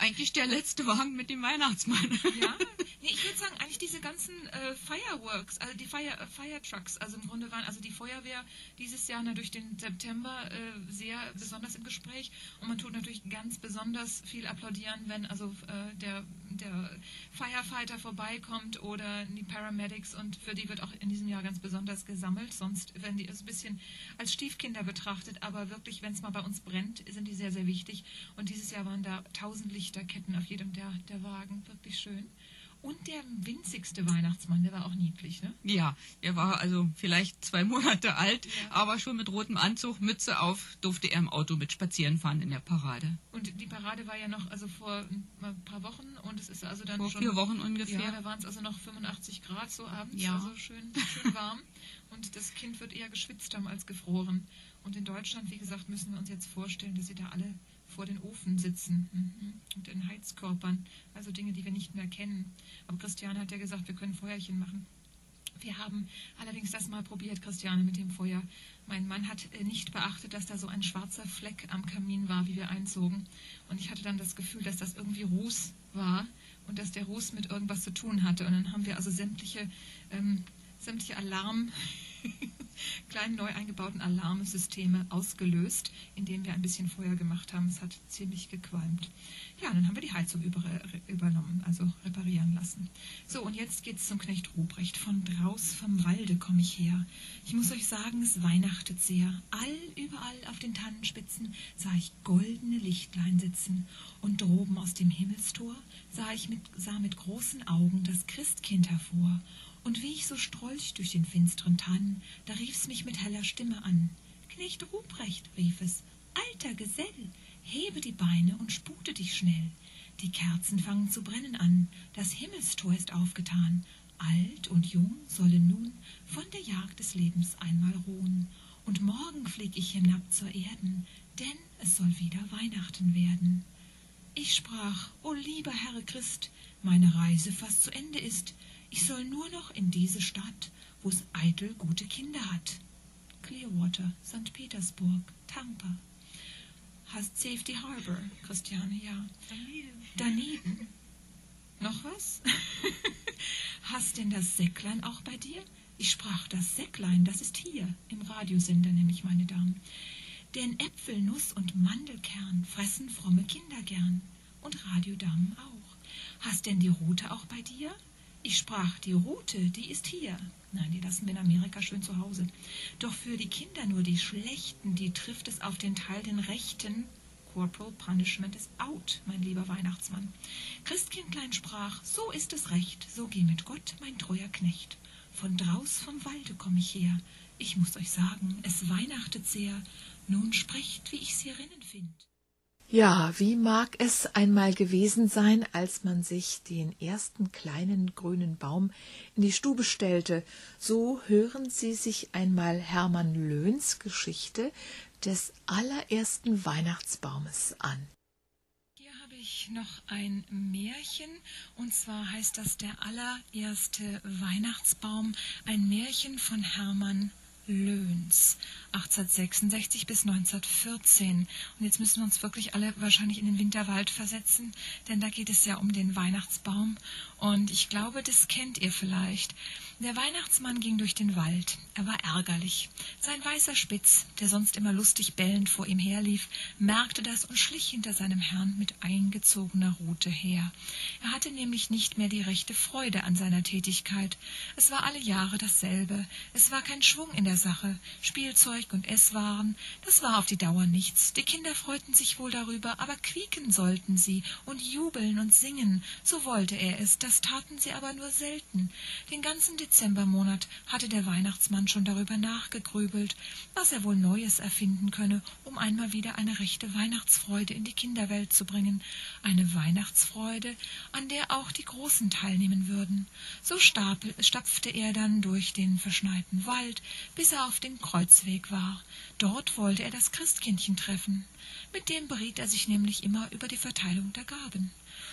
Eigentlich der letzte Wagen mit dem Weihnachtsmann. Ja, nee, ich würde sagen, eigentlich diese ganzen äh, Fireworks, also die Fire, äh, Fire Trucks, also im Grunde waren also die Feuerwehr dieses Jahr durch den September äh, sehr besonders im Gespräch und man tut natürlich ganz besonders viel applaudieren, wenn also äh, der, der Firefighter vorbeikommt oder die Paramedics und für die wird auch in diesem Jahr ganz besonders gesammelt, sonst werden die so ein bisschen als Stiefkinder betrachtet, aber wirklich, wenn es mal bei uns brennt, sind die sehr, sehr wichtig. Und dieses Jahr waren da tausend Lichterketten auf jedem der, der Wagen, wirklich schön. Und der winzigste Weihnachtsmann, der war auch niedlich, ne? Ja, er war also vielleicht zwei Monate alt, Ja. aber schon mit rotem Anzug, Mütze auf, durfte er im Auto mit spazieren fahren in der Parade. Und die Parade war ja noch also vor ein paar Wochen und es ist also dann Vor schon vier Wochen ungefähr. Ja, da waren es also noch 85 Grad so abends, Ja. also schön, schön warm. Und das Kind wird eher geschwitzt haben als gefroren. Und in Deutschland, wie gesagt, müssen wir uns jetzt vorstellen, dass sie da alle vor den Ofen sitzen mhm. und in Heizkörpern, also Dinge, die wir nicht mehr kennen. Aber Christiane hat ja gesagt, wir können Feuerchen machen. Wir haben allerdings das mal probiert, Christiane, mit dem Feuer. Mein Mann hat äh, nicht beachtet, dass da so ein schwarzer Fleck am Kamin war, wie wir einzogen. Und ich hatte dann das Gefühl, dass das irgendwie Ruß war und dass der Ruß mit irgendwas zu tun hatte. Und dann haben wir also sämtliche, ähm, sämtliche Alarm, kleinen neu eingebauten Alarmsysteme ausgelöst, indem wir ein bisschen Feuer gemacht haben. Es hat ziemlich gequalmt. Ja, dann haben wir die Heizung über, übernommen, also reparieren lassen. So, und jetzt geht's zum Knecht Ruprecht. Von draus vom Walde komme ich her. Ich muss euch sagen, es weihnachtet sehr. All überall auf den Tannenspitzen sah ich goldene Lichtlein sitzen. Und droben aus dem Himmelstor sah ich mit, sah mit großen Augen das Christkind hervor. Und wie ich so strolch durch den finsteren Tannen, da rief's mich mit heller Stimme an. Knecht Ruprecht, rief es, alter Gesell, hebe die Beine und spute dich schnell. Die Kerzen fangen zu brennen an, das Himmelstor ist aufgetan. Alt und jung sollen nun von der Jagd des Lebens einmal ruhen. Und morgen flieg ich hinab zur Erden, denn es soll wieder Weihnachten werden. Ich sprach, o lieber Herr Christ, meine Reise fast zu Ende ist. Ich soll nur noch in diese Stadt, wo's eitel gute Kinder hat. Clearwater, St. Petersburg, Tampa. Hast Safety Harbor, Christiane, ja. Daneben. Noch was? Hast denn das Säcklein auch bei dir? Ich sprach, das Säcklein, das ist hier, im Radiosender nämlich, meine Damen. Denn Äpfel, Nuss und Mandelkern fressen fromme Kinder gern. Und Radiodamen auch. Hast denn die Rute auch bei dir? Ich sprach, die Rute, die ist hier. Nein, die lassen wir in Amerika schön zu Hause. Doch für die Kinder nur die Schlechten, die trifft es auf den Teil den Rechten. Corporal Punishment is out, mein lieber Weihnachtsmann. Christkindlein sprach, so ist es recht, so geh mit Gott, mein treuer Knecht. Von draus vom Walde komm ich her. Ich muss euch sagen, es weihnachtet sehr. Nun sprecht, wie ich's hierinnen find. Ja, wie mag es einmal gewesen sein, als man sich den ersten kleinen grünen Baum in die Stube stellte, so hören Sie sich einmal Hermann Löhns Geschichte des allerersten Weihnachtsbaumes an. Hier habe ich noch ein Märchen und zwar heißt das der allererste Weihnachtsbaum, ein Märchen von Hermann Löhns, 1866 bis 1914. Und jetzt müssen wir uns wirklich alle wahrscheinlich in den Winterwald versetzen, denn da geht es ja um den Weihnachtsbaum. Und ich glaube, das kennt ihr vielleicht. Der Weihnachtsmann ging durch den Wald. Er war ärgerlich. Sein weißer Spitz, der sonst immer lustig bellend vor ihm herlief, merkte das und schlich hinter seinem Herrn mit eingezogener Rute her. Er hatte nämlich nicht mehr die rechte Freude an seiner Tätigkeit. Es war alle Jahre dasselbe. Es war kein Schwung in der Sache. Spielzeug und Esswaren, das war auf die Dauer nichts. Die Kinder freuten sich wohl darüber, aber quieken sollten sie und jubeln und singen. So wollte er es, das taten sie aber nur selten. Den ganzen Dezembermonat hatte der Weihnachtsmann schon darüber nachgegrübelt, was er wohl Neues erfinden könne, um einmal wieder eine rechte Weihnachtsfreude in die Kinderwelt zu bringen. Eine Weihnachtsfreude, an der auch die Großen teilnehmen würden. So stapel, stapfte er dann durch den verschneiten Wald, bis er auf den Kreuzweg war. Dort wollte er das Christkindchen treffen. Mit dem beriet er sich nämlich immer über die Verteilung der Gaben.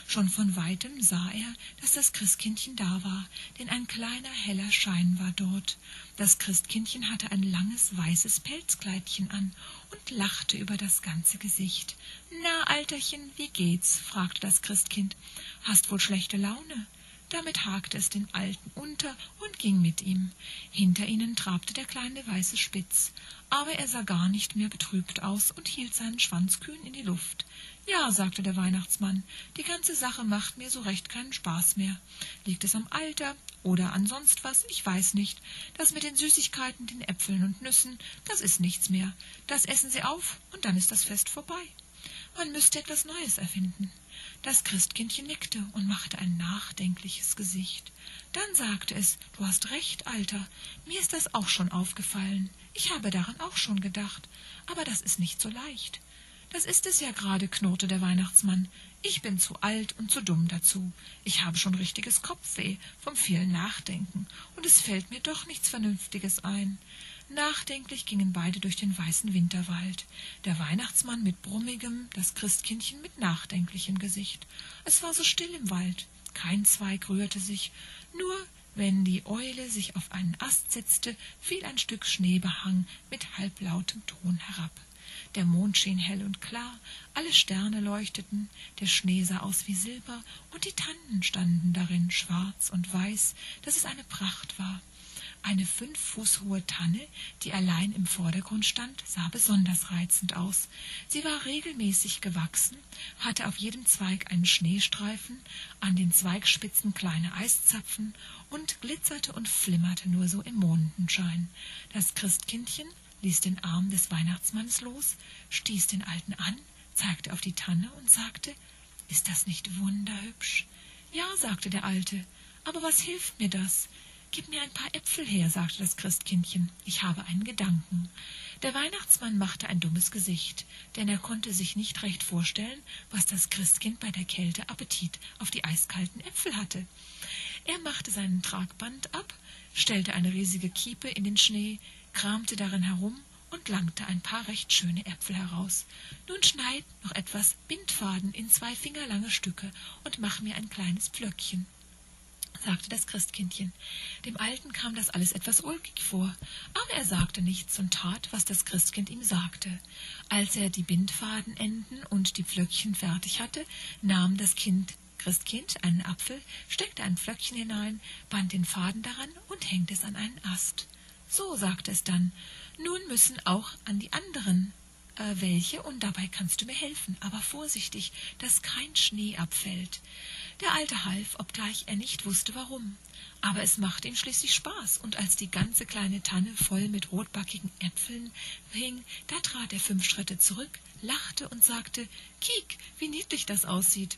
Schon von weitem sah er, dass das Christkindchen da war, denn ein kleiner heller Schein war dort. Das Christkindchen hatte ein langes weißes Pelzkleidchen an und lachte über das ganze Gesicht. Na, Alterchen, wie geht's? fragte das Christkind. Hast wohl schlechte Laune? Damit hakte es den Alten unter und ging mit ihm. Hinter ihnen trabte der kleine weiße Spitz, aber er sah gar nicht mehr betrübt aus und hielt seinen Schwanz kühn in die Luft. Ja, sagte der Weihnachtsmann, die ganze Sache macht mir so recht keinen Spaß mehr. Liegt es am Alter oder an sonst was, ich weiß nicht. Das mit den Süßigkeiten, den Äpfeln und Nüssen, das ist nichts mehr. Das essen Sie auf und dann ist das Fest vorbei. Man müsste etwas Neues erfinden. Das Christkindchen nickte und machte ein nachdenkliches Gesicht. Dann sagte es, du hast recht, Alter, mir ist das auch schon aufgefallen. Ich habe daran auch schon gedacht, aber das ist nicht so leicht. Das ist es ja gerade, knurrte der Weihnachtsmann. Ich bin zu alt und zu dumm dazu. Ich habe schon richtiges Kopfweh vom vielen Nachdenken, und es fällt mir doch nichts Vernünftiges ein. Nachdenklich gingen beide durch den weißen Winterwald, der Weihnachtsmann mit brummigem, das Christkindchen mit nachdenklichem Gesicht. Es war so still im Wald, kein Zweig rührte sich, nur wenn die Eule sich auf einen Ast setzte, fiel ein Stück Schneebehang mit halblautem Ton herab. Der Mond schien hell und klar, alle Sterne leuchteten, der Schnee sah aus wie Silber, und die Tannen standen darin schwarz und weiß, dass es eine Pracht war. Eine fünf Fuß hohe Tanne, die allein im Vordergrund stand, sah besonders reizend aus. Sie war regelmäßig gewachsen, hatte auf jedem Zweig einen Schneestreifen, an den Zweigspitzen kleine Eiszapfen und glitzerte und flimmerte nur so im Mondenschein. Das Christkindchen ließ den Arm des Weihnachtsmanns los, stieß den Alten an, zeigte auf die Tanne und sagte, ist das nicht wunderhübsch? Ja, sagte der Alte, aber was hilft mir das? Gib mir ein paar Äpfel her, sagte das Christkindchen, ich habe einen Gedanken. Der Weihnachtsmann machte ein dummes Gesicht, denn er konnte sich nicht recht vorstellen, was das Christkind bei der Kälte Appetit auf die eiskalten Äpfel hatte. Er machte seinen Tragband ab, stellte eine riesige Kiepe in den Schnee, kramte darin herum und langte ein paar recht schöne Äpfel heraus. Nun schneid noch etwas Bindfaden in zwei fingerlange Stücke und mach mir ein kleines Pflöckchen sagte das Christkindchen. Dem Alten kam das alles etwas ulkig vor, aber er sagte nichts und tat, was das Christkind ihm sagte. Als er die Bindfadenenden und die Pflöckchen fertig hatte, nahm das Kind Christkind einen Apfel, steckte ein Pflöckchen hinein, band den Faden daran und hängte es an einen Ast. So, sagte es dann, nun müssen auch an die anderen äh, welche, und dabei kannst du mir helfen, aber vorsichtig, dass kein Schnee abfällt. Der Alte half, obgleich er nicht wusste warum. Aber es machte ihm schließlich Spaß, und als die ganze kleine Tanne voll mit rotbackigen Äpfeln hing, da trat er fünf Schritte zurück, lachte und sagte, Kiek, wie niedlich das aussieht.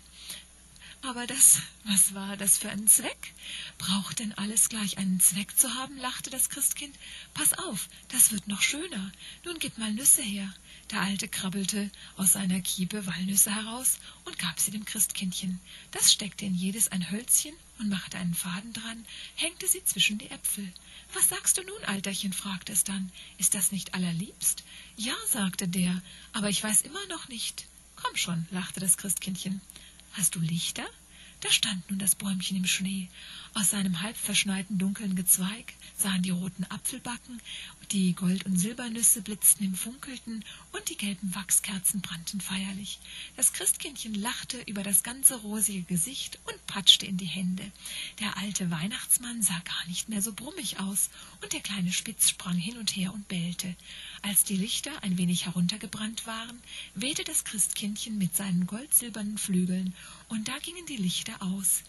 Aber das, was war das für ein Zweck? Braucht denn alles gleich einen Zweck zu haben? lachte das Christkind. Pass auf, das wird noch schöner. Nun gib mal Nüsse her. Der Alte krabbelte aus seiner Kiepe Walnüsse heraus und gab sie dem Christkindchen. Das steckte in jedes ein Hölzchen und machte einen Faden dran, hängte sie zwischen die Äpfel. Was sagst du nun, Alterchen? fragte es dann. Ist das nicht allerliebst? Ja, sagte der, aber ich weiß immer noch nicht. Komm schon, lachte das Christkindchen. Hast du Lichter? Da stand nun das Bäumchen im Schnee. Aus seinem halb verschneiten dunklen Gezweig sahen die roten Apfelbacken, die Gold- und Silbernüsse blitzten im Funkelten und die gelben Wachskerzen brannten feierlich. Das Christkindchen lachte über das ganze rosige Gesicht und patschte in die Hände. Der alte Weihnachtsmann sah gar nicht mehr so brummig aus, und der kleine Spitz sprang hin und her und bellte. Als die Lichter ein wenig heruntergebrannt waren, wehte das Christkindchen mit seinen goldsilbernen Flügeln, und da gingen die Lichter aus.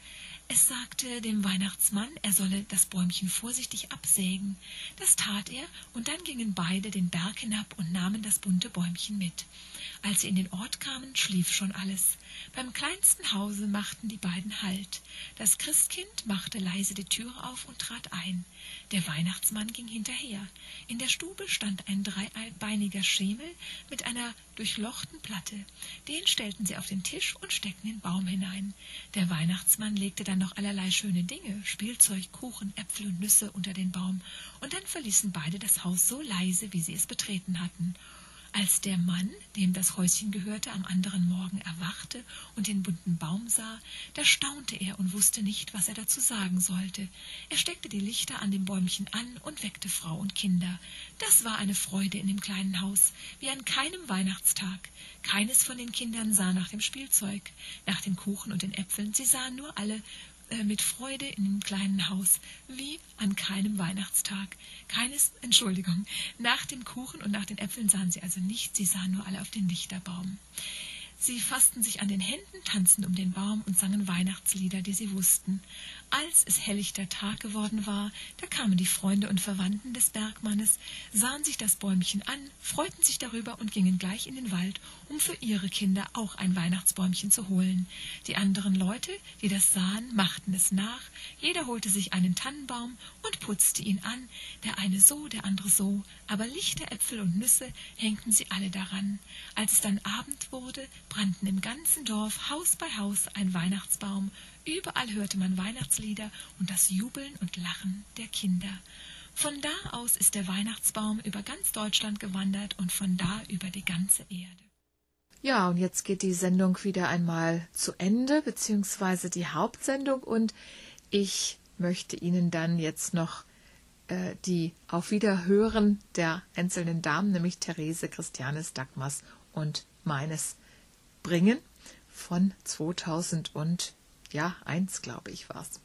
Es sagte dem Weihnachtsmann, er solle das Bäumchen vorsichtig absägen. Das tat er, und dann gingen beide den Berg hinab und nahmen das bunte Bäumchen mit. Als sie in den Ort kamen, schlief schon alles. Beim kleinsten Hause machten die beiden Halt. Das Christkind machte leise die Türe auf und trat ein. Der Weihnachtsmann ging hinterher. In der Stube stand ein dreibeiniger Schemel mit einer durchlochten Platte. Den stellten sie auf den Tisch und steckten den Baum hinein. Der Weihnachtsmann legte dann noch allerlei schöne Dinge, Spielzeug, Kuchen, Äpfel und Nüsse unter den Baum, und dann verließen beide das Haus so leise, wie sie es betreten hatten. Als der Mann, dem das Häuschen gehörte, am anderen Morgen erwachte und den bunten Baum sah, da staunte er und wusste nicht, was er dazu sagen sollte. Er steckte die Lichter an dem Bäumchen an und weckte Frau und Kinder. Das war eine Freude in dem kleinen Haus, wie an keinem Weihnachtstag. Keines von den Kindern sah nach dem Spielzeug, nach den Kuchen und den Äpfeln, sie sahen nur alle mit Freude in dem kleinen Haus, wie an keinem Weihnachtstag. Keines, Entschuldigung, nach dem Kuchen und nach den Äpfeln sahen sie also nicht, sie sahen nur alle auf den Lichterbaum. Sie fassten sich an den Händen, tanzten um den Baum und sangen Weihnachtslieder, die sie wussten. Als es helllichter Tag geworden war, da kamen die Freunde und Verwandten des Bergmannes, sahen sich das Bäumchen an, freuten sich darüber und gingen gleich in den Wald, um für ihre Kinder auch ein Weihnachtsbäumchen zu holen. Die anderen Leute, die das sahen, machten es nach, jeder holte sich einen Tannenbaum und putzte ihn an, der eine so, der andere so, aber Lichter, Äpfel und Nüsse hängten sie alle daran. Als es dann Abend wurde, brannten im ganzen Dorf Haus bei Haus ein Weihnachtsbaum, überall hörte man Weihnachtslieder und das Jubeln und Lachen der Kinder. Von da aus ist der Weihnachtsbaum über ganz Deutschland gewandert und von da über die ganze Erde. Ja, und jetzt geht die Sendung wieder einmal zu Ende, beziehungsweise die Hauptsendung, und ich möchte Ihnen dann jetzt noch äh, die Auf Wiederhören der einzelnen Damen, nämlich Therese, Christianes, Dagmas und meines bringen von 2001, glaube ich, war's.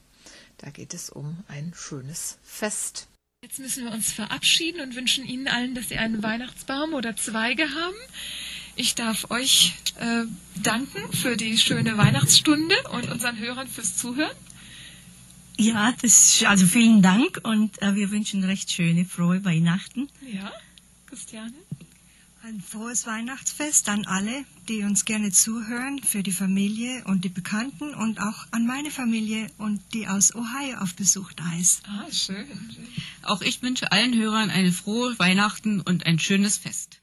Da geht es um ein schönes Fest. Jetzt müssen wir uns verabschieden und wünschen Ihnen allen, dass Sie einen Weihnachtsbaum oder Zweige haben. Ich darf euch äh, danken für die schöne Weihnachtsstunde und unseren Hörern fürs Zuhören. Ja, das, also vielen Dank und äh, wir wünschen recht schöne, frohe Weihnachten. Ja, Christiane. Ein frohes Weihnachtsfest an alle, die uns gerne zuhören, für die Familie und die Bekannten und auch an meine Familie und die aus Ohio auf Besuch da ist. Ah, schön. Auch ich wünsche allen Hörern eine frohe Weihnachten und ein schönes Fest.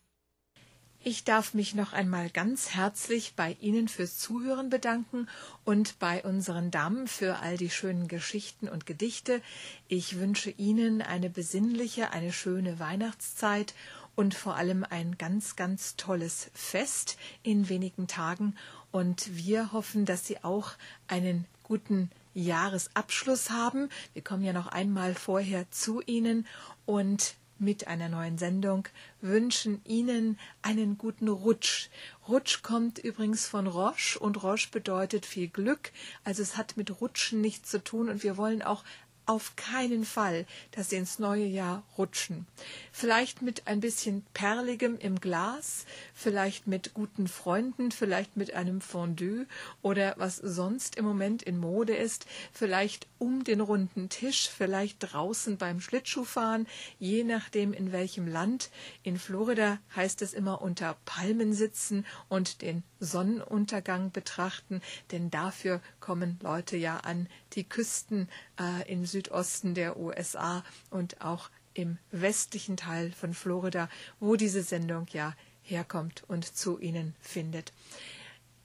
Ich darf mich noch einmal ganz herzlich bei Ihnen fürs Zuhören bedanken und bei unseren Damen für all die schönen Geschichten und Gedichte. Ich wünsche Ihnen eine besinnliche, eine schöne Weihnachtszeit und vor allem ein ganz, ganz tolles Fest in wenigen Tagen. Und wir hoffen, dass Sie auch einen guten Jahresabschluss haben. Wir kommen ja noch einmal vorher zu Ihnen und mit einer neuen Sendung wünschen Ihnen einen guten Rutsch. Rutsch kommt übrigens von Roche und Roche bedeutet viel Glück. Also es hat mit Rutschen nichts zu tun und wir wollen auch auf keinen Fall, dass sie ins neue Jahr rutschen. Vielleicht mit ein bisschen Perligem im Glas, vielleicht mit guten Freunden, vielleicht mit einem Fondue oder was sonst im Moment in Mode ist, vielleicht um den runden Tisch, vielleicht draußen beim Schlittschuhfahren, je nachdem in welchem Land. In Florida heißt es immer unter Palmen sitzen und den Sonnenuntergang betrachten, denn dafür kommen Leute ja an die Küsten äh, im Südosten der USA und auch im westlichen Teil von Florida, wo diese Sendung ja herkommt und zu Ihnen findet.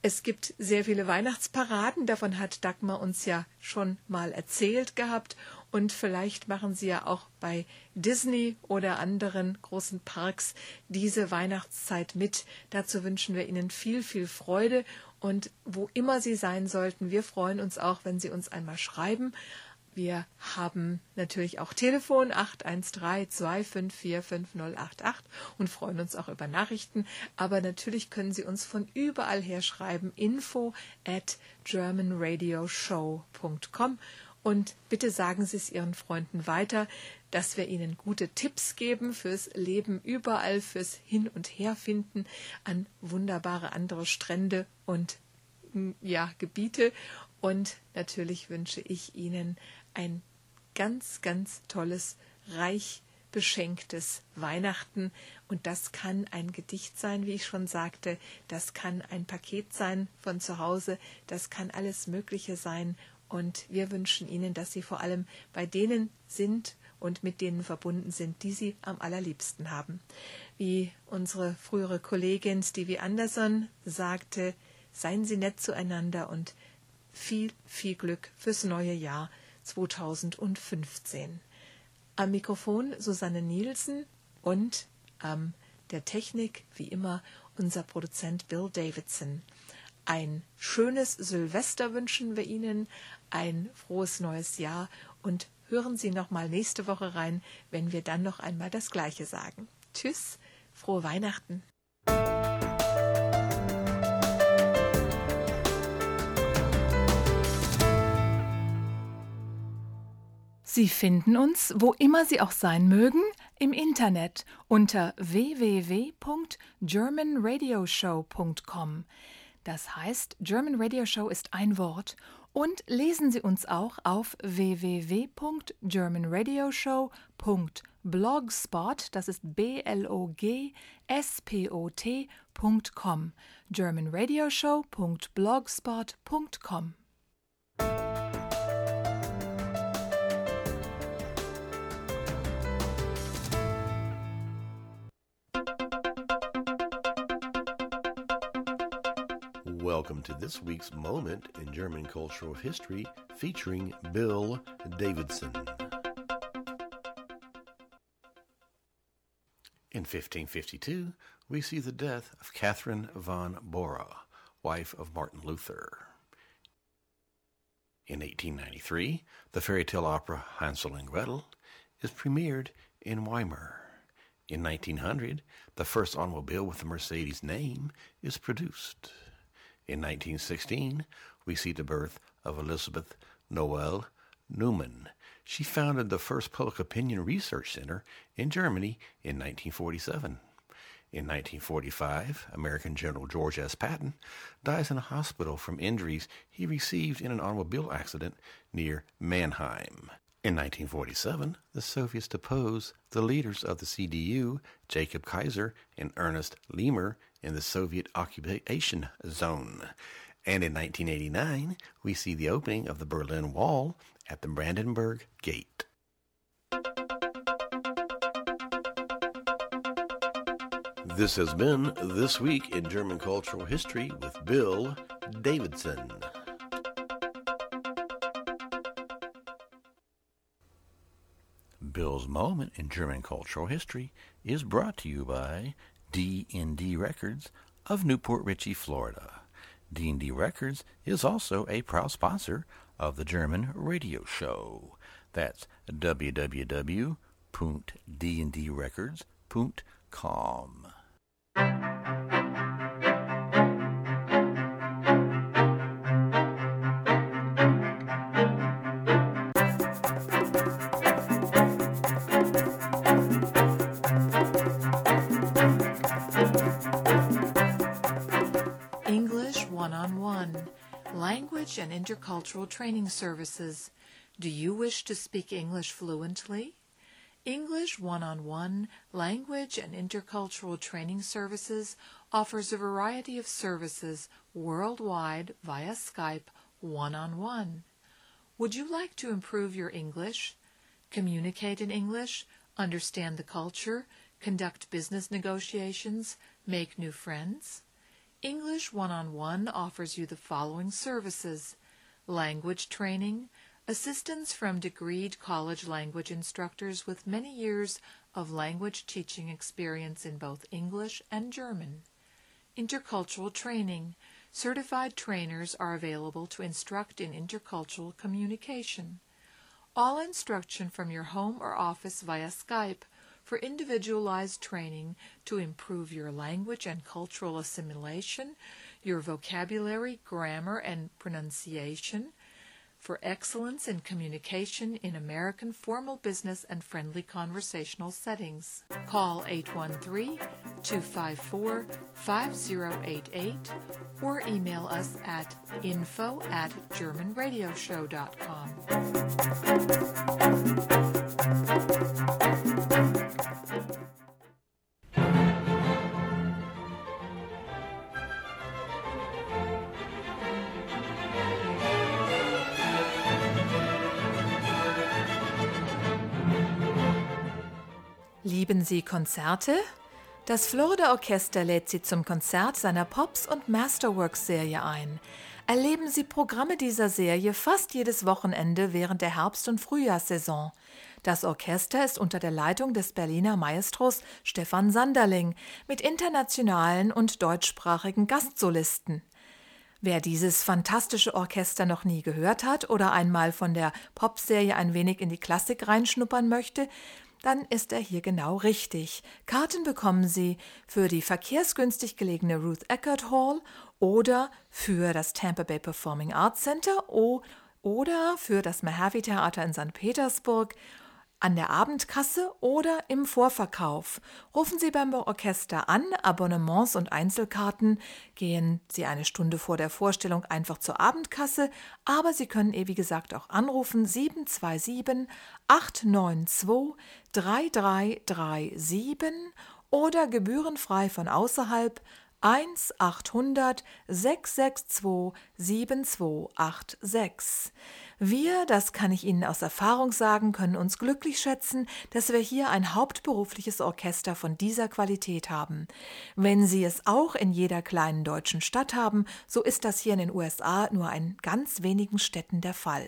Es gibt sehr viele Weihnachtsparaden, davon hat Dagmar uns ja schon mal erzählt gehabt und vielleicht machen Sie ja auch bei Disney oder anderen großen Parks diese Weihnachtszeit mit. Dazu wünschen wir Ihnen viel, viel Freude und wo immer Sie sein sollten, wir freuen uns auch, wenn Sie uns einmal schreiben. Wir haben natürlich auch Telefon 813 254 5088 und freuen uns auch über Nachrichten. Aber natürlich können Sie uns von überall her schreiben. Info at germanradioshow.com und bitte sagen Sie es Ihren Freunden weiter, dass wir Ihnen gute Tipps geben fürs Leben überall, fürs Hin- und Herfinden an wunderbare andere Strände und ja, Gebiete. Und natürlich wünsche ich Ihnen ein ganz, ganz tolles, reich beschenktes Weihnachten. Und das kann ein Gedicht sein, wie ich schon sagte, das kann ein Paket sein von zu Hause, das kann alles Mögliche sein. Und wir wünschen Ihnen, dass Sie vor allem bei denen sind und mit denen verbunden sind, die Sie am allerliebsten haben. Wie unsere frühere Kollegin Stevie Anderson sagte, seien Sie nett zueinander und viel, viel Glück fürs neue Jahr 2015. Am Mikrofon Susanne Nielsen und am der Technik, wie immer, unser Produzent Bill Davidson. Ein schönes Silvester wünschen wir Ihnen, ein frohes neues Jahr und hören Sie noch mal nächste Woche rein, wenn wir dann noch einmal das Gleiche sagen. Tschüss, frohe Weihnachten. Sie finden uns, wo immer Sie auch sein mögen, im Internet unter www.germanradioshow.com. Das heißt, German Radio Show ist ein Wort und lesen Sie uns auch auf www.germanradioshow.blogspot, das ist b l o g s p o t.com. germanradioshow.blogspot.com. Welcome to this week's Moment in German Cultural History featuring Bill Davidson. In 1552, we see the death of Catherine von Bora, wife of Martin Luther. In 1893, the fairy tale opera Hansel and Gretel is premiered in Weimar. In 1900, the first automobile with the Mercedes name is produced. In 1916, we see the birth of Elizabeth Noel Newman. She founded the first public opinion research center in Germany in 1947. In 1945, American General George S. Patton dies in a hospital from injuries he received in an automobile accident near Mannheim. In 1947, the Soviets depose the leaders of the CDU, Jacob Kaiser and Ernest Lemer, in the Soviet occupation zone. And in 1989, we see the opening of the Berlin Wall at the Brandenburg Gate. This has been This Week in German Cultural History with Bill Davidson. Bill's Moment in German Cultural History is brought to you by D&D Records of Newport Richey, Florida. D&D Records is also a proud sponsor of the German radio show. That's www.dndrecords.com. Language and Intercultural Training Services. Do you wish to speak English fluently? English One on One Language and Intercultural Training Services offers a variety of services worldwide via Skype one on one. Would you like to improve your English? Communicate in English? Understand the culture? Conduct business negotiations? Make new friends? English One on One offers you the following services language training, assistance from degreed college language instructors with many years of language teaching experience in both English and German, intercultural training. Certified trainers are available to instruct in intercultural communication. All instruction from your home or office via Skype for individualized training to improve your language and cultural assimilation, your vocabulary, grammar, and pronunciation, for excellence in communication in American formal business and friendly conversational settings. Call 813-254-5088 or email us at info at germanradioshow.com. Lieben Sie Konzerte? Das Florida Orchester lädt Sie zum Konzert seiner Pops- und Masterworks-Serie ein. Erleben Sie Programme dieser Serie fast jedes Wochenende während der Herbst- und Frühjahrssaison. Das Orchester ist unter der Leitung des Berliner Maestros Stefan Sanderling mit internationalen und deutschsprachigen Gastsolisten. Wer dieses fantastische Orchester noch nie gehört hat oder einmal von der Popserie ein wenig in die Klassik reinschnuppern möchte, dann ist er hier genau richtig. Karten bekommen Sie für die verkehrsgünstig gelegene Ruth Eckert Hall oder für das Tampa Bay Performing Arts Center oder für das Mahavi Theater in St. Petersburg an der Abendkasse oder im Vorverkauf. Rufen Sie beim Orchester an, Abonnements und Einzelkarten gehen Sie eine Stunde vor der Vorstellung einfach zur Abendkasse, aber Sie können eh wie gesagt auch anrufen 727 892 3337 oder gebührenfrei von außerhalb 1 800 662 7286. Wir, das kann ich Ihnen aus Erfahrung sagen, können uns glücklich schätzen, dass wir hier ein hauptberufliches Orchester von dieser Qualität haben. Wenn Sie es auch in jeder kleinen deutschen Stadt haben, so ist das hier in den USA nur in ganz wenigen Städten der Fall.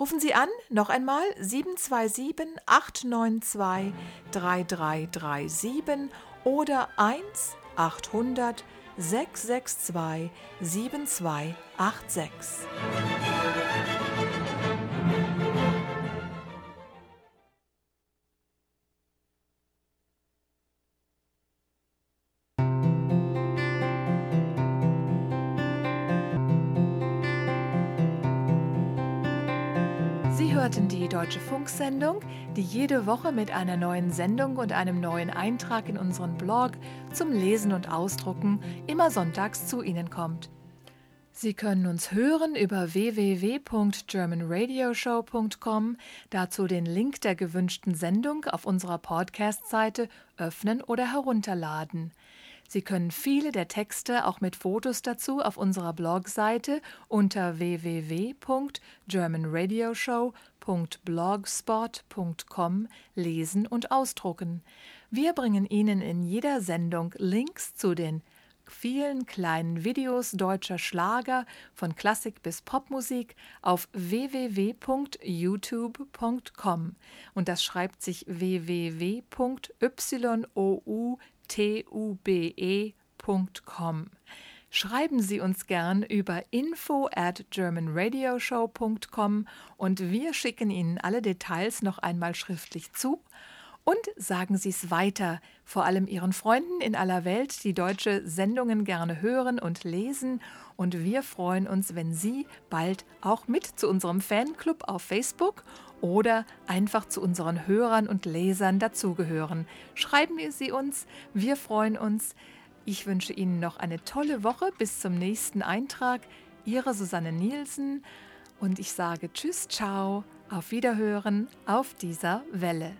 Rufen Sie an, noch einmal 727 892 3337 oder 1 800 662 7286. hörten die Deutsche Funksendung, die jede Woche mit einer neuen Sendung und einem neuen Eintrag in unseren Blog zum Lesen und Ausdrucken immer sonntags zu Ihnen kommt. Sie können uns hören über www.germanradioshow.com, dazu den Link der gewünschten Sendung auf unserer Podcast-Seite öffnen oder herunterladen. Sie können viele der Texte auch mit Fotos dazu auf unserer Blogseite unter www.germanradioshow.blogspot.com lesen und ausdrucken. Wir bringen Ihnen in jeder Sendung Links zu den vielen kleinen Videos deutscher Schlager von Klassik bis Popmusik auf www.youtube.com und das schreibt sich www.youtube.com tube.com. Schreiben Sie uns gern über info at germanradioshow.com und wir schicken Ihnen alle Details noch einmal schriftlich zu. Und sagen Sie es weiter, vor allem Ihren Freunden in aller Welt, die deutsche Sendungen gerne hören und lesen. Und wir freuen uns, wenn Sie bald auch mit zu unserem Fanclub auf Facebook oder einfach zu unseren Hörern und Lesern dazugehören. Schreiben Sie uns, wir freuen uns. Ich wünsche Ihnen noch eine tolle Woche bis zum nächsten Eintrag. Ihre Susanne Nielsen und ich sage Tschüss, ciao, auf Wiederhören auf dieser Welle.